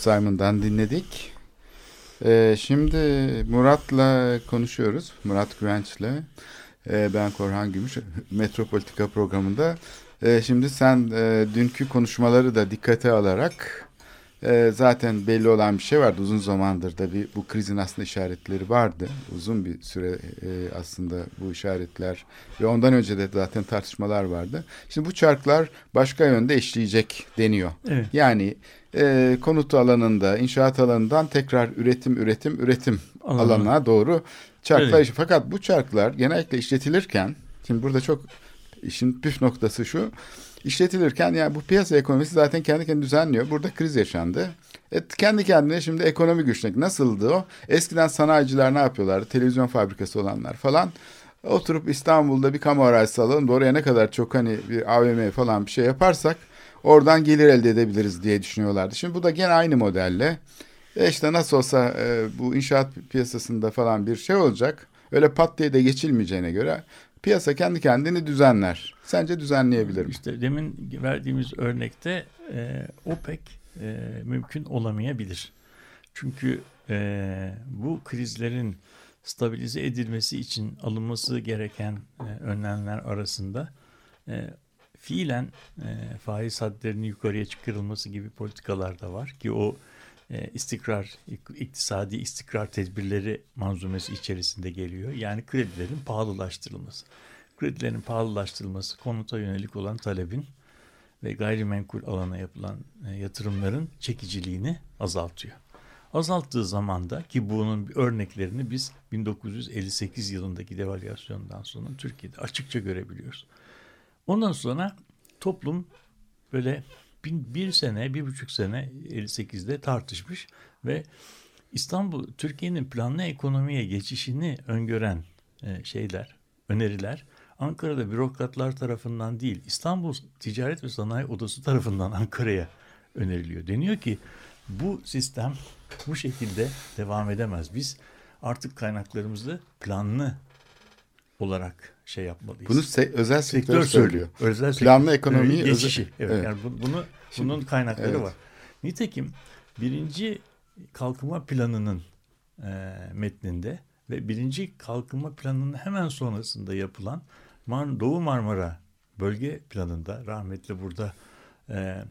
E: Simon'dan dinledik. Ee, şimdi Murat'la konuşuyoruz. Murat Güvenç'le. Ee, ben Korhan Gümüş. <laughs> Metropolitika programında. Ee, şimdi sen e, dünkü konuşmaları da dikkate alarak e, zaten belli olan bir şey vardı. Uzun zamandır da bir, bu krizin aslında işaretleri vardı. Uzun bir süre e, aslında bu işaretler ve ondan önce de zaten tartışmalar vardı. Şimdi bu çarklar başka yönde eşleyecek deniyor.
F: Evet.
E: Yani e, konut alanında, inşaat alanından tekrar üretim, üretim, üretim
F: Alana.
E: alanına doğru çarklar.
F: Evet.
E: Fakat bu çarklar genellikle işletilirken, şimdi burada çok işin püf noktası şu. işletilirken yani bu piyasa ekonomisi zaten kendi kendine düzenliyor. Burada kriz yaşandı. Et, kendi kendine şimdi ekonomi güçlük. Nasıldı o? Eskiden sanayiciler ne yapıyorlardı? Televizyon fabrikası olanlar falan. Oturup İstanbul'da bir kamu arazisi alalım oraya ne kadar çok hani bir AVM falan bir şey yaparsak oradan gelir elde edebiliriz diye düşünüyorlardı. Şimdi bu da gene aynı modelle. E işte nasıl olsa e, bu inşaat piyasasında falan bir şey olacak. Öyle pat diye de geçilmeyeceğine göre piyasa kendi kendini düzenler. Sence düzenleyebilir mi?
F: İşte demin verdiğimiz örnekte e, o pek e, mümkün olamayabilir. Çünkü e, bu krizlerin stabilize edilmesi için alınması gereken e, önlemler arasında e, fiilen e, faiz hadlerinin yukarıya çıkarılması gibi politikalar da var ki o e, istikrar, iktisadi istikrar tedbirleri manzumesi içerisinde geliyor. Yani kredilerin pahalılaştırılması. Kredilerin pahalılaştırılması konuta yönelik olan talebin ve gayrimenkul alana yapılan e, yatırımların çekiciliğini azaltıyor. Azalttığı zaman da ki bunun örneklerini biz 1958 yılındaki devalüasyondan sonra Türkiye'de açıkça görebiliyoruz. Ondan sonra toplum böyle bin, bir sene, bir buçuk sene 58'de tartışmış ve İstanbul, Türkiye'nin planlı ekonomiye geçişini öngören e, şeyler, öneriler Ankara'da bürokratlar tarafından değil, İstanbul Ticaret ve Sanayi Odası tarafından <laughs> Ankara'ya öneriliyor. Deniyor ki bu sistem bu şekilde devam edemez. Biz artık kaynaklarımızı planlı olarak şey yapmalıyız.
E: Bunu se- özel sektör,
F: sektör
E: söylüyor.
F: Özel
E: Planlı
F: sektör-
E: ekonomiyi özel-
F: geçişi. Evet,
E: Evet.
F: Yani bu- bunu bunun kaynakları
E: evet.
F: var. Nitekim birinci kalkınma planının e, metninde ve birinci kalkınma planının hemen sonrasında yapılan Mar Doğu Marmara bölge planında rahmetli burada e,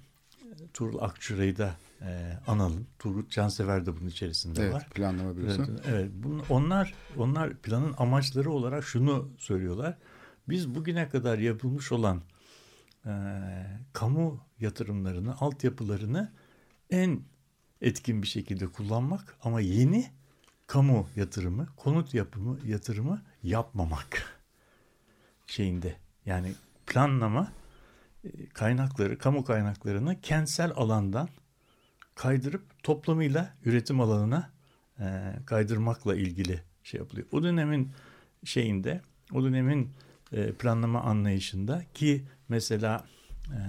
F: Tuğrul Akçura'yı da e, analım. Turgut Cansever de bunun içerisinde
E: Evet,
F: var.
E: planlama bürosu.
F: Evet, evet. Bunun, onlar onlar planın amaçları olarak şunu söylüyorlar. Biz bugüne kadar yapılmış olan e, kamu yatırımlarını, altyapılarını en etkin bir şekilde kullanmak ama yeni kamu yatırımı, konut yapımı yatırımı yapmamak <laughs> şeyinde. Yani planlama e, kaynakları, kamu kaynaklarını kentsel alandan kaydırıp toplamıyla üretim alanına e, kaydırmakla ilgili şey yapılıyor. O dönemin şeyinde, o dönemin e, planlama anlayışında ki mesela e,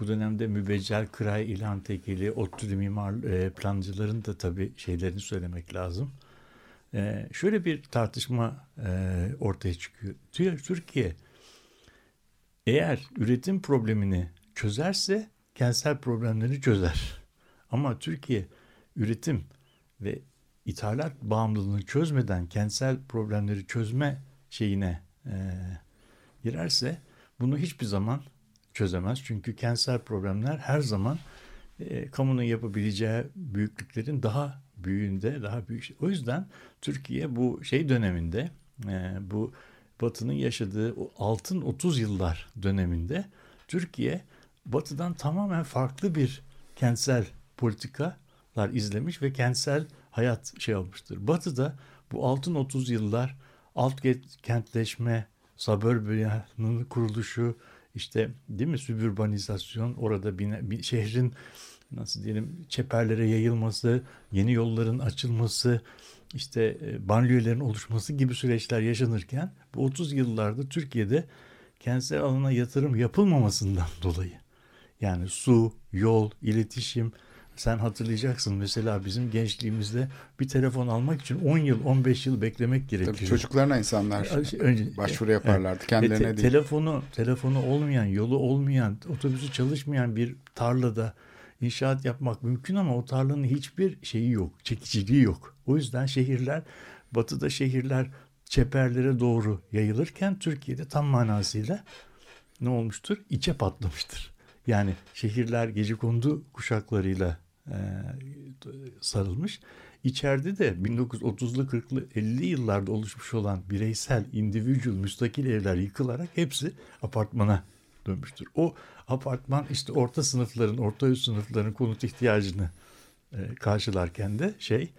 F: bu dönemde Mübeccel, Kıray, İlhan Tekeli, ODTÜ'lü mimar e, plancıların da tabii şeylerini söylemek lazım. E, şöyle bir tartışma e, ortaya çıkıyor. Tü- Türkiye eğer üretim problemini çözerse kentsel problemleri çözer. Ama Türkiye üretim ve ithalat bağımlılığını çözmeden kentsel problemleri çözme şeyine e, girerse bunu hiçbir zaman çözemez. Çünkü kentsel problemler her zaman e, kamunun yapabileceği büyüklüklerin daha büyüğünde, daha büyük. şey. O yüzden Türkiye bu şey döneminde, e, bu Batı'nın yaşadığı o altın 30 yıllar döneminde Türkiye Batı'dan tamamen farklı bir kentsel politikalar izlemiş ve kentsel hayat şey olmuştur. Batı'da bu altın 30 yıllar alt kentleşme, suburbanın kuruluşu, işte değil mi sübürbanizasyon, orada bir, bir şehrin nasıl diyelim çeperlere yayılması, yeni yolların açılması, işte e, banliyölerin oluşması gibi süreçler yaşanırken bu 30 yıllarda Türkiye'de kentsel alana yatırım yapılmamasından dolayı yani su, yol, iletişim sen hatırlayacaksın mesela bizim gençliğimizde bir telefon almak için 10 yıl 15 yıl beklemek gerekiyor.
E: Tabii çocuklarına insanlar
F: Önce,
E: başvuru yaparlardı. Kendilerine
F: Ve te-
E: değil.
F: Telefonu, telefonu olmayan, yolu olmayan, otobüsü çalışmayan bir tarlada inşaat yapmak mümkün ama o tarlanın hiçbir şeyi yok, çekiciliği yok. O yüzden şehirler, batıda şehirler çeperlere doğru yayılırken Türkiye'de tam manasıyla ne olmuştur? İçe patlamıştır. Yani şehirler gecekondu kuşaklarıyla e, sarılmış. İçeride de 1930'lu 40'lı 50'li yıllarda oluşmuş olan bireysel, individual, müstakil evler yıkılarak hepsi apartmana dönmüştür. O apartman işte orta sınıfların, orta üst sınıfların konut ihtiyacını e, karşılarken de şey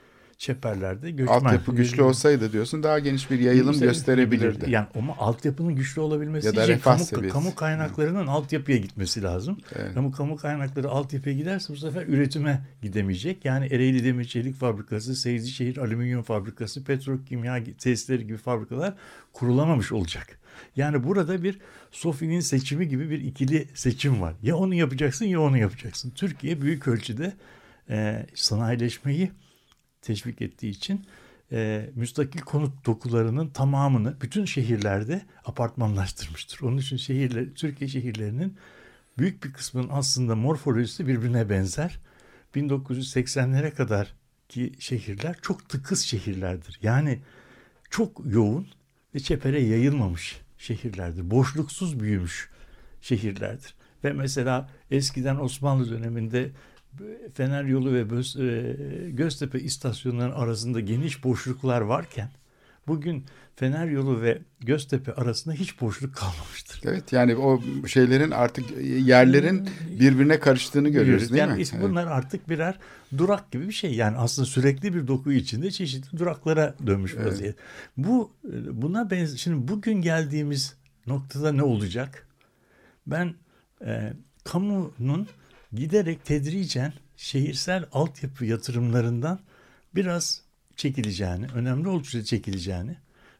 F: çeperlerde göçmen.
E: Altyapı güçlü olsaydı diyorsun daha geniş bir yayılım
F: Yayılsa
E: gösterebilirdi.
F: Yani ama altyapının güçlü olabilmesi
E: Ya da
F: için kamu,
E: seviyesi.
F: kamu kaynaklarının altyapıya gitmesi lazım.
E: Evet.
F: Kamu kamu kaynakları altyapıya giderse bu sefer üretime gidemeyecek. Yani Ereğli Demir Çelik Fabrikası, Seyircişehir Alüminyum Fabrikası, petrokimya tesisleri gibi fabrikalar kurulamamış olacak. Yani burada bir Sofi'nin seçimi gibi bir ikili seçim var. Ya onu yapacaksın ya onu yapacaksın. Türkiye büyük ölçüde e, sanayileşmeyi teşvik ettiği için e, müstakil konut dokularının tamamını bütün şehirlerde apartmanlaştırmıştır. Onun için şehirler, Türkiye şehirlerinin büyük bir kısmının aslında morfolojisi birbirine benzer. 1980'lere kadar ki şehirler çok tıkız şehirlerdir. Yani çok yoğun ve çepere yayılmamış şehirlerdir. Boşluksuz büyümüş şehirlerdir. Ve mesela eskiden Osmanlı döneminde Fener Yolu ve e, Göztepe istasyonlarının arasında geniş boşluklar varken bugün Fener Yolu ve Göztepe arasında hiç boşluk kalmamıştır.
E: Evet yani o şeylerin artık yerlerin birbirine karıştığını görüyoruz değil
F: yani
E: mi? Evet.
F: bunlar artık birer durak gibi bir şey. Yani aslında sürekli bir doku içinde çeşitli duraklara dönmüş
E: Evet.
F: vaziyet. Bu e, buna benzer. Şimdi bugün geldiğimiz noktada ne olacak? Ben e, kamunun giderek tedricen şehirsel altyapı yatırımlarından biraz çekileceğini, önemli ölçüde çekileceğini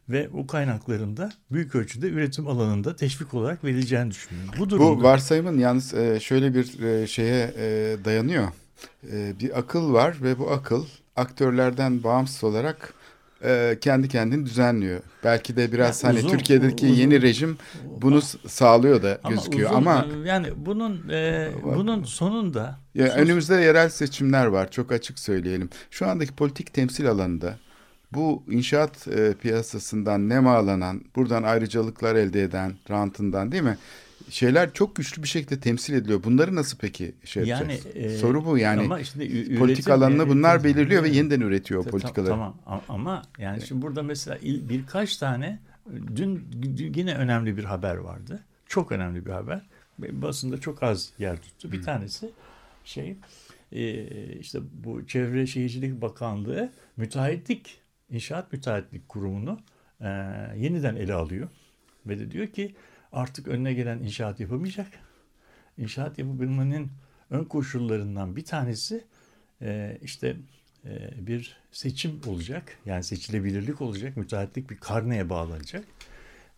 F: ve o kaynakların da büyük ölçüde üretim alanında teşvik olarak verileceğini düşünüyorum. Bu durumda
E: Bu varsayımın yalnız e, şöyle bir e, şeye e, dayanıyor. Bir akıl var ve bu akıl aktörlerden bağımsız olarak e, kendi kendini düzenliyor. Belki de biraz
F: Ya
E: hani
F: uzun-
E: Türkiye'deki
F: uzun-
E: yeni rejim bunu s- sağlıyor da gözüküyor
F: uzun-
E: ama
F: yani bunun e, bunun sonunda
E: Ya
F: sos-
E: önümüzde yerel seçimler var. Çok açık söyleyelim. Şu andaki politik temsil alanında bu inşaat e, piyasasından nemalanan, buradan ayrıcalıklar elde eden, rantından değil mi? Şeyler çok güçlü bir şekilde temsil ediliyor. Bunları nasıl peki şey
F: yani
E: yapacağız?
F: e,
E: Soru bu yani.
F: ama işte ü-
E: politik
F: üretim-
E: alanını bunlar
F: e,
E: belirliyor ve
F: e,
E: yeniden üretiyor
F: Ta-
E: politikaları.
F: Tamam ama yani şimdi burada mesela birkaç tane dün yine önemli bir haber vardı. Çok önemli bir haber. Ve Basında çok az yer tuttu. Bir tanesi şey e, işte bu Çevre Şehircilik Bakanlığı müteahhitlik İnşaat Müteahhitlik Kurumu'nu e, yeniden ele alıyor. Ve de diyor ki artık önüne gelen inşaat yapamayacak. İnşaat yapabilmenin ön koşullarından bir tanesi e, işte e, bir seçim olacak. Yani seçilebilirlik olacak. Müteahhitlik bir karneye bağlanacak.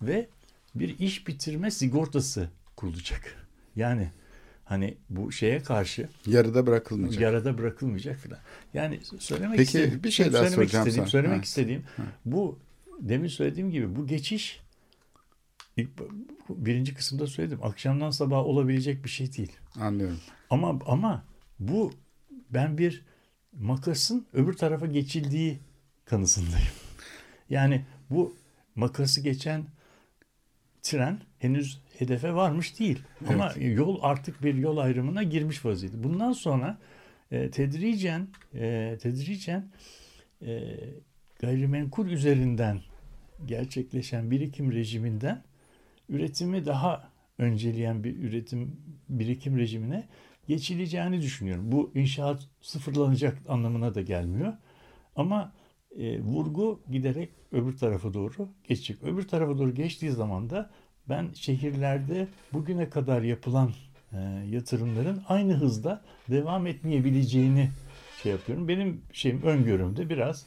F: Ve bir iş bitirme sigortası kurulacak. Yani hani bu şeye karşı
E: Yarıda bırakılmayacak.
F: yarada bırakılmayacak filan. Yani söylemek
E: Peki,
F: istediğim,
E: bir şey daha
F: söylemek
E: soracağım
F: istediğim,
E: sana.
F: söylemek
E: Ha.
F: istediğim bu demin söylediğim gibi bu geçiş ilk birinci kısımda söyledim. Akşamdan sabaha olabilecek bir şey değil.
E: Anlıyorum.
F: Ama ama bu ben bir makasın öbür tarafa geçildiği kanısındayım. Yani bu makası geçen tren henüz hedefe varmış değil. Ama yol artık bir yol ayrımına girmiş vaziyette. Bundan sonra e, tedricen e, tedricen e, gayrimenkul üzerinden gerçekleşen birikim rejiminden üretimi daha önceleyen bir üretim birikim rejimine geçileceğini düşünüyorum. Bu inşaat sıfırlanacak anlamına da gelmiyor. Ama e, vurgu giderek öbür tarafa doğru geçecek. Öbür tarafa doğru geçtiği zaman da ben şehirlerde bugüne kadar yapılan e, yatırımların aynı hızda devam etmeyebileceğini şey yapıyorum. Benim şeyim öngörümde biraz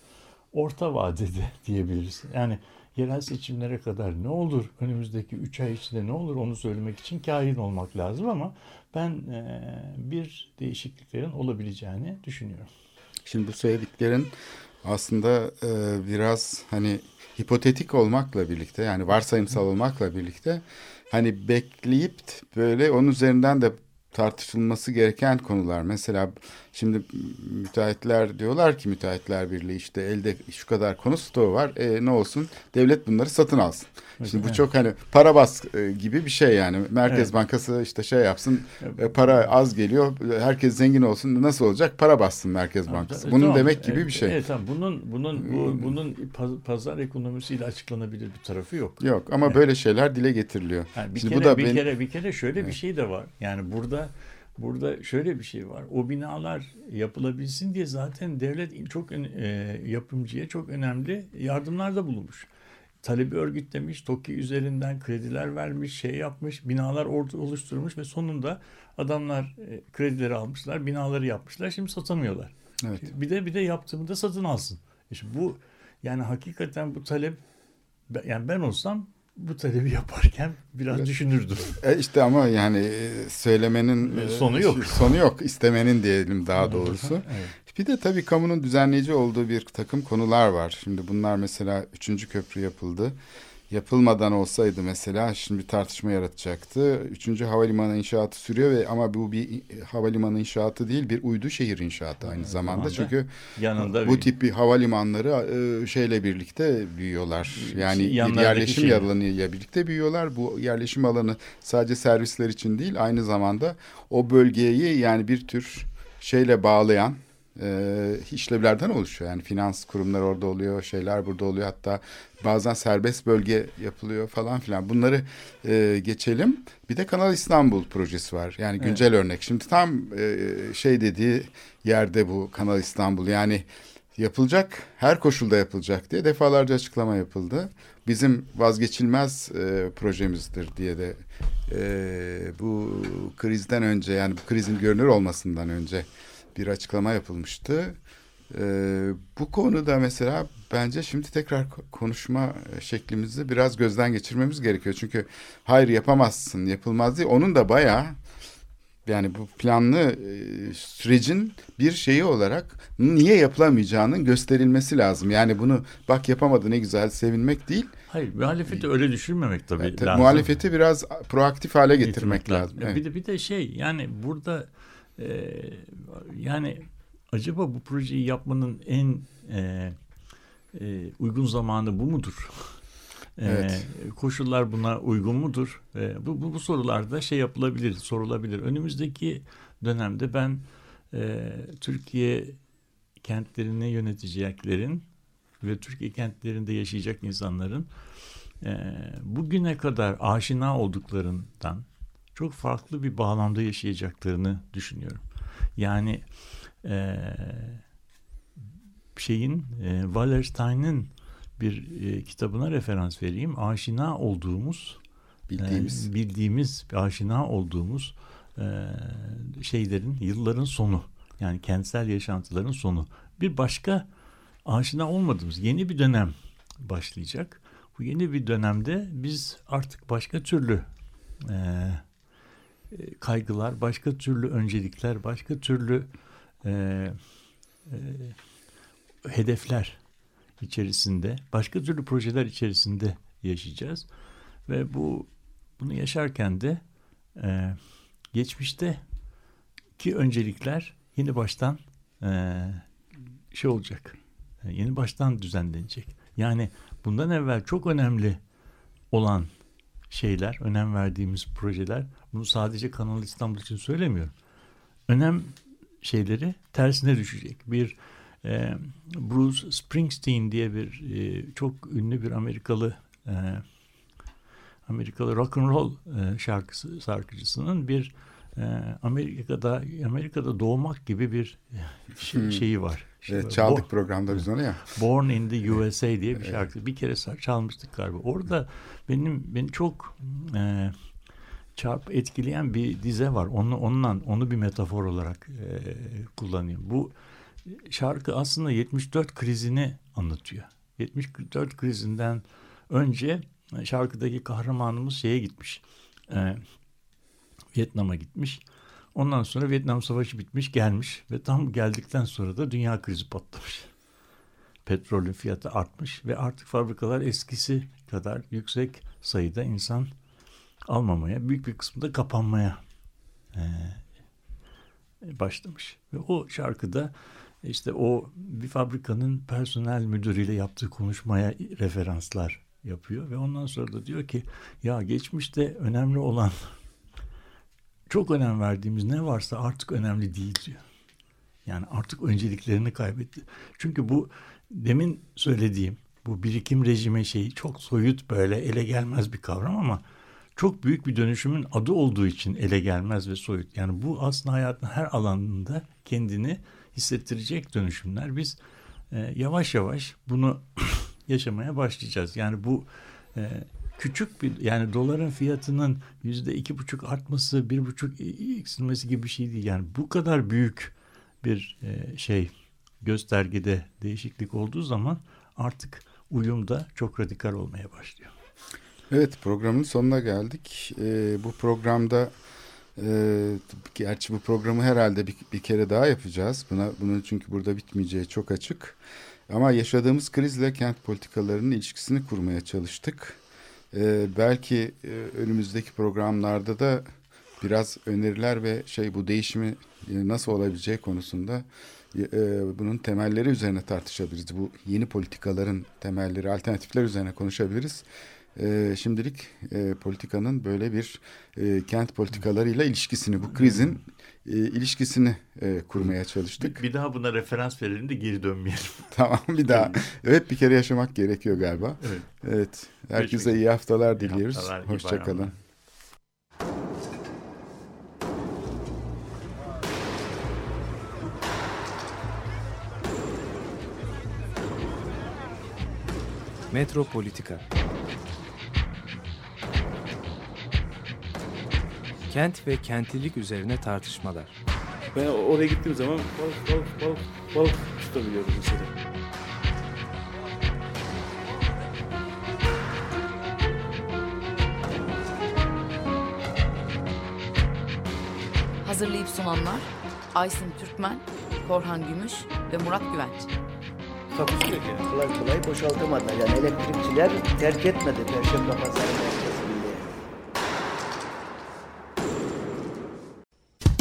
F: orta vadede <laughs> diyebiliriz. Yani yerel seçimlere kadar ne olur, önümüzdeki 3 ay içinde ne olur onu söylemek için kahin olmak lazım ama ben e, bir değişikliklerin olabileceğini düşünüyorum.
E: Şimdi bu söylediklerin aslında e, biraz hani hipotetik olmakla birlikte yani varsayımsal olmakla birlikte hani bekleyip böyle onun üzerinden de tartışılması gereken konular. Mesela şimdi müteahhitler diyorlar ki müteahhitler birliği işte elde şu kadar konu stoğu var. E, ne olsun devlet bunları satın alsın. Şimdi bu
F: Evet.
E: çok hani para bas e, gibi bir şey yani. Merkez
F: Evet.
E: Bankası işte şey yapsın e, para az geliyor herkes zengin olsun nasıl olacak para bassın Merkez Bankası.
F: E,
E: Bunun
F: tamam.
E: demek gibi
F: E,
E: bir şey.
F: Evet tamam. Bunun bunun bu, bunun paz- pazar ekonomisiyle açıklanabilir bir tarafı yok.
E: Yok ama böyle şeyler dile getiriliyor.
F: Yani bir
E: Şimdi
F: kere
E: bu da
F: bir
E: ben-
F: kere bir kere şöyle bir şey de var. Yani burada burada şöyle bir şey var. O binalar yapılabilsin diye zaten devlet çok e, yapımcıya çok önemli yardımlarda bulunmuş. Talebi örgütlemiş, TOKİ üzerinden krediler vermiş, şey yapmış, binalar orada oluşturmuş ve sonunda adamlar e, kredileri almışlar, binaları yapmışlar. Şimdi satamıyorlar.
E: Evet.
F: Bir de bir de yaptığımı da satın alsın. İşte bu yani hakikaten bu talep yani ben olsam bu talebi yaparken biraz
E: Evet.
F: düşünürdüm.
E: E işte ama yani e, söylemenin
F: E,
E: e,
F: sonu yok. <laughs>
E: Sonu yok. İstemenin diyelim daha doğrusu.
F: Evet.
E: Bir de tabii kamunun düzenleyici olduğu bir takım konular var. Şimdi bunlar mesela üçüncü köprü yapıldı. Yapılmadan olsaydı mesela şimdi bir tartışma yaratacaktı. Üçüncü havalimanı inşaatı sürüyor ve ama bu bir havalimanı inşaatı değil bir uydu şehir inşaatı aynı zamanda.
F: zamanda
E: Çünkü
F: Yanında
E: bu
F: bir-
E: tip bir havalimanları e, şeyle birlikte büyüyorlar. Yani bir yerleşim
F: şey.
E: alanıyla birlikte büyüyorlar. Bu yerleşim alanı sadece servisler için değil aynı zamanda o bölgeyi yani bir tür şeyle bağlayan e, işlevlerden oluşuyor. Yani finans kurumları orada oluyor, şeyler burada oluyor. Hatta bazen serbest bölge yapılıyor falan filan. Bunları e, geçelim. Bir de Kanal İstanbul projesi var. Yani güncel örnek. Şimdi tam e, şey dediği yerde bu Kanal İstanbul. Yani yapılacak, her koşulda yapılacak diye defalarca açıklama yapıldı. Bizim vazgeçilmez e, projemizdir diye de e, bu krizden önce yani bu krizin görünür olmasından önce bir açıklama yapılmıştı. E, bu konuda mesela bence şimdi tekrar ko- konuşma şeklimizi biraz gözden geçirmemiz gerekiyor. Çünkü hayır yapamazsın, yapılmaz değil. Onun da bayağı yani bu planlı e, sürecin bir şeyi olarak niye yapılamayacağının gösterilmesi lazım. Yani bunu bak yapamadı ne güzel sevinmek değil.
F: Hayır, muhalefeti öyle düşünmemek tabii
E: Evet,
F: lazım.
E: muhalefeti biraz proaktif hale getirmek,
F: Getirmek
E: lazım.
F: Ya
E: Evet.
F: Bir de bir de şey yani burada e, yani acaba bu projeyi yapmanın en e, e, uygun zamanı bu mudur? E,
E: Evet.
F: koşullar buna uygun mudur? E, bu, bu, bu sorularda şey yapılabilir, sorulabilir. Önümüzdeki dönemde ben e, Türkiye kentlerini yöneteceklerin ve Türkiye kentlerinde yaşayacak insanların e, bugüne kadar aşina olduklarından çok farklı bir bağlamda yaşayacaklarını düşünüyorum. Yani e, şeyin e, Wallerstein'in bir e, kitabına referans vereyim. Aşina olduğumuz
E: Bildiğimiz.
F: e, bildiğimiz, aşina olduğumuz e, şeylerin, yılların sonu. Yani kentsel yaşantıların sonu. Bir başka aşina olmadığımız yeni bir dönem başlayacak. Bu yeni bir dönemde biz artık başka türlü e, e, kaygılar, başka türlü öncelikler, başka türlü e, e, hedefler içerisinde, başka türlü projeler içerisinde yaşayacağız. Ve bu bunu yaşarken de e, geçmişte ki öncelikler yeni baştan e, şey olacak. E, yeni baştan düzenlenecek. Yani bundan evvel çok önemli olan şeyler, önem verdiğimiz projeler, bunu sadece Kanal İstanbul için söylemiyorum. Önem şeyleri tersine düşecek. Bir e, Bruce Springsteen diye bir e, çok ünlü bir Amerikalı e, Amerikalı rock and roll e, şarkısı şarkıcısının bir e, Amerika'da Amerika'da doğmak gibi bir şey,
E: Hmm.
F: şeyi var. Şey
E: Evet, çaldık
F: Bo-
E: programda biz onu ya. <laughs>
F: Born in the USA diye bir şarkı. Bir kere çalmıştık galiba. Orada benim beni çok e, çarp etkileyen bir dize var. Onu ondan onu bir metafor olarak e, kullanıyorum. Bu şarkı aslında 74 krizini anlatıyor. 74 krizinden önce e, şarkıdaki kahramanımız şeye gitmiş. E, Vietnam'a gitmiş. Ondan sonra Vietnam Savaşı bitmiş gelmiş ve tam geldikten sonra da dünya krizi patlamış. Petrolün fiyatı artmış ve artık fabrikalar eskisi kadar yüksek sayıda insan almamaya, büyük bir kısmı da kapanmaya e, başlamış. Ve o şarkıda işte o bir fabrikanın personel müdürüyle yaptığı konuşmaya referanslar yapıyor ve ondan sonra da diyor ki ya geçmişte önemli olan çok önem verdiğimiz ne varsa artık önemli değil diyor. Yani artık önceliklerini kaybetti. Çünkü bu demin söylediğim bu birikim rejime şeyi çok soyut böyle ele gelmez bir kavram ama çok büyük bir dönüşümün adı olduğu için ele gelmez ve soyut. Yani bu aslında hayatın her alanında kendini hissettirecek dönüşümler. Biz e, yavaş yavaş bunu <clears throat> yaşamaya başlayacağız. Yani bu e, küçük bir yani doların fiyatının yüzde iki buçuk artması, bir buçuk eksilmesi gibi bir şey değil. Yani bu kadar büyük bir e, şey göstergede değişiklik olduğu zaman artık uyum da çok radikal olmaya başlıyor.
E: Evet programın sonuna geldik. Ee, bu programda e, gerçi bu programı herhalde bir, bir kere daha yapacağız. Buna bunun çünkü burada bitmeyeceği çok açık. Ama yaşadığımız krizle kent politikalarının ilişkisini kurmaya çalıştık. Ee, belki e, önümüzdeki programlarda da biraz öneriler ve şey bu değişimi e, nasıl olabileceği konusunda e, bunun temelleri üzerine tartışabiliriz. Bu yeni politikaların temelleri, alternatifler üzerine konuşabiliriz. E, şimdilik e, politikanın böyle bir e, kent politikalarıyla ilişkisini, bu krizin e, ilişkisini e, kurmaya çalıştık.
F: Bir, bir daha buna referans verelim de geri dönmeyelim. <laughs>
E: tamam bir daha. Evet bir kere yaşamak gerekiyor galiba.
F: Evet.
E: Evet. Herkese iyi haftalar diliyoruz.
F: haftalar,
E: Hoşçakalın.
A: Metropolitika Kent ve kentlilik üzerine tartışmalar.
B: Ben oraya gittiğim zaman balık balık balık balık tutabiliyorum mesela.
C: Hazırlayıp sunanlar Aysin Türkmen, Korhan Gümüş ve Murat Güvenç.
B: Takusu yok yani.
D: Kolay kolay boşaltamadı. Yani elektrikçiler terk etmedi Perşembe Pazarı merkezinde.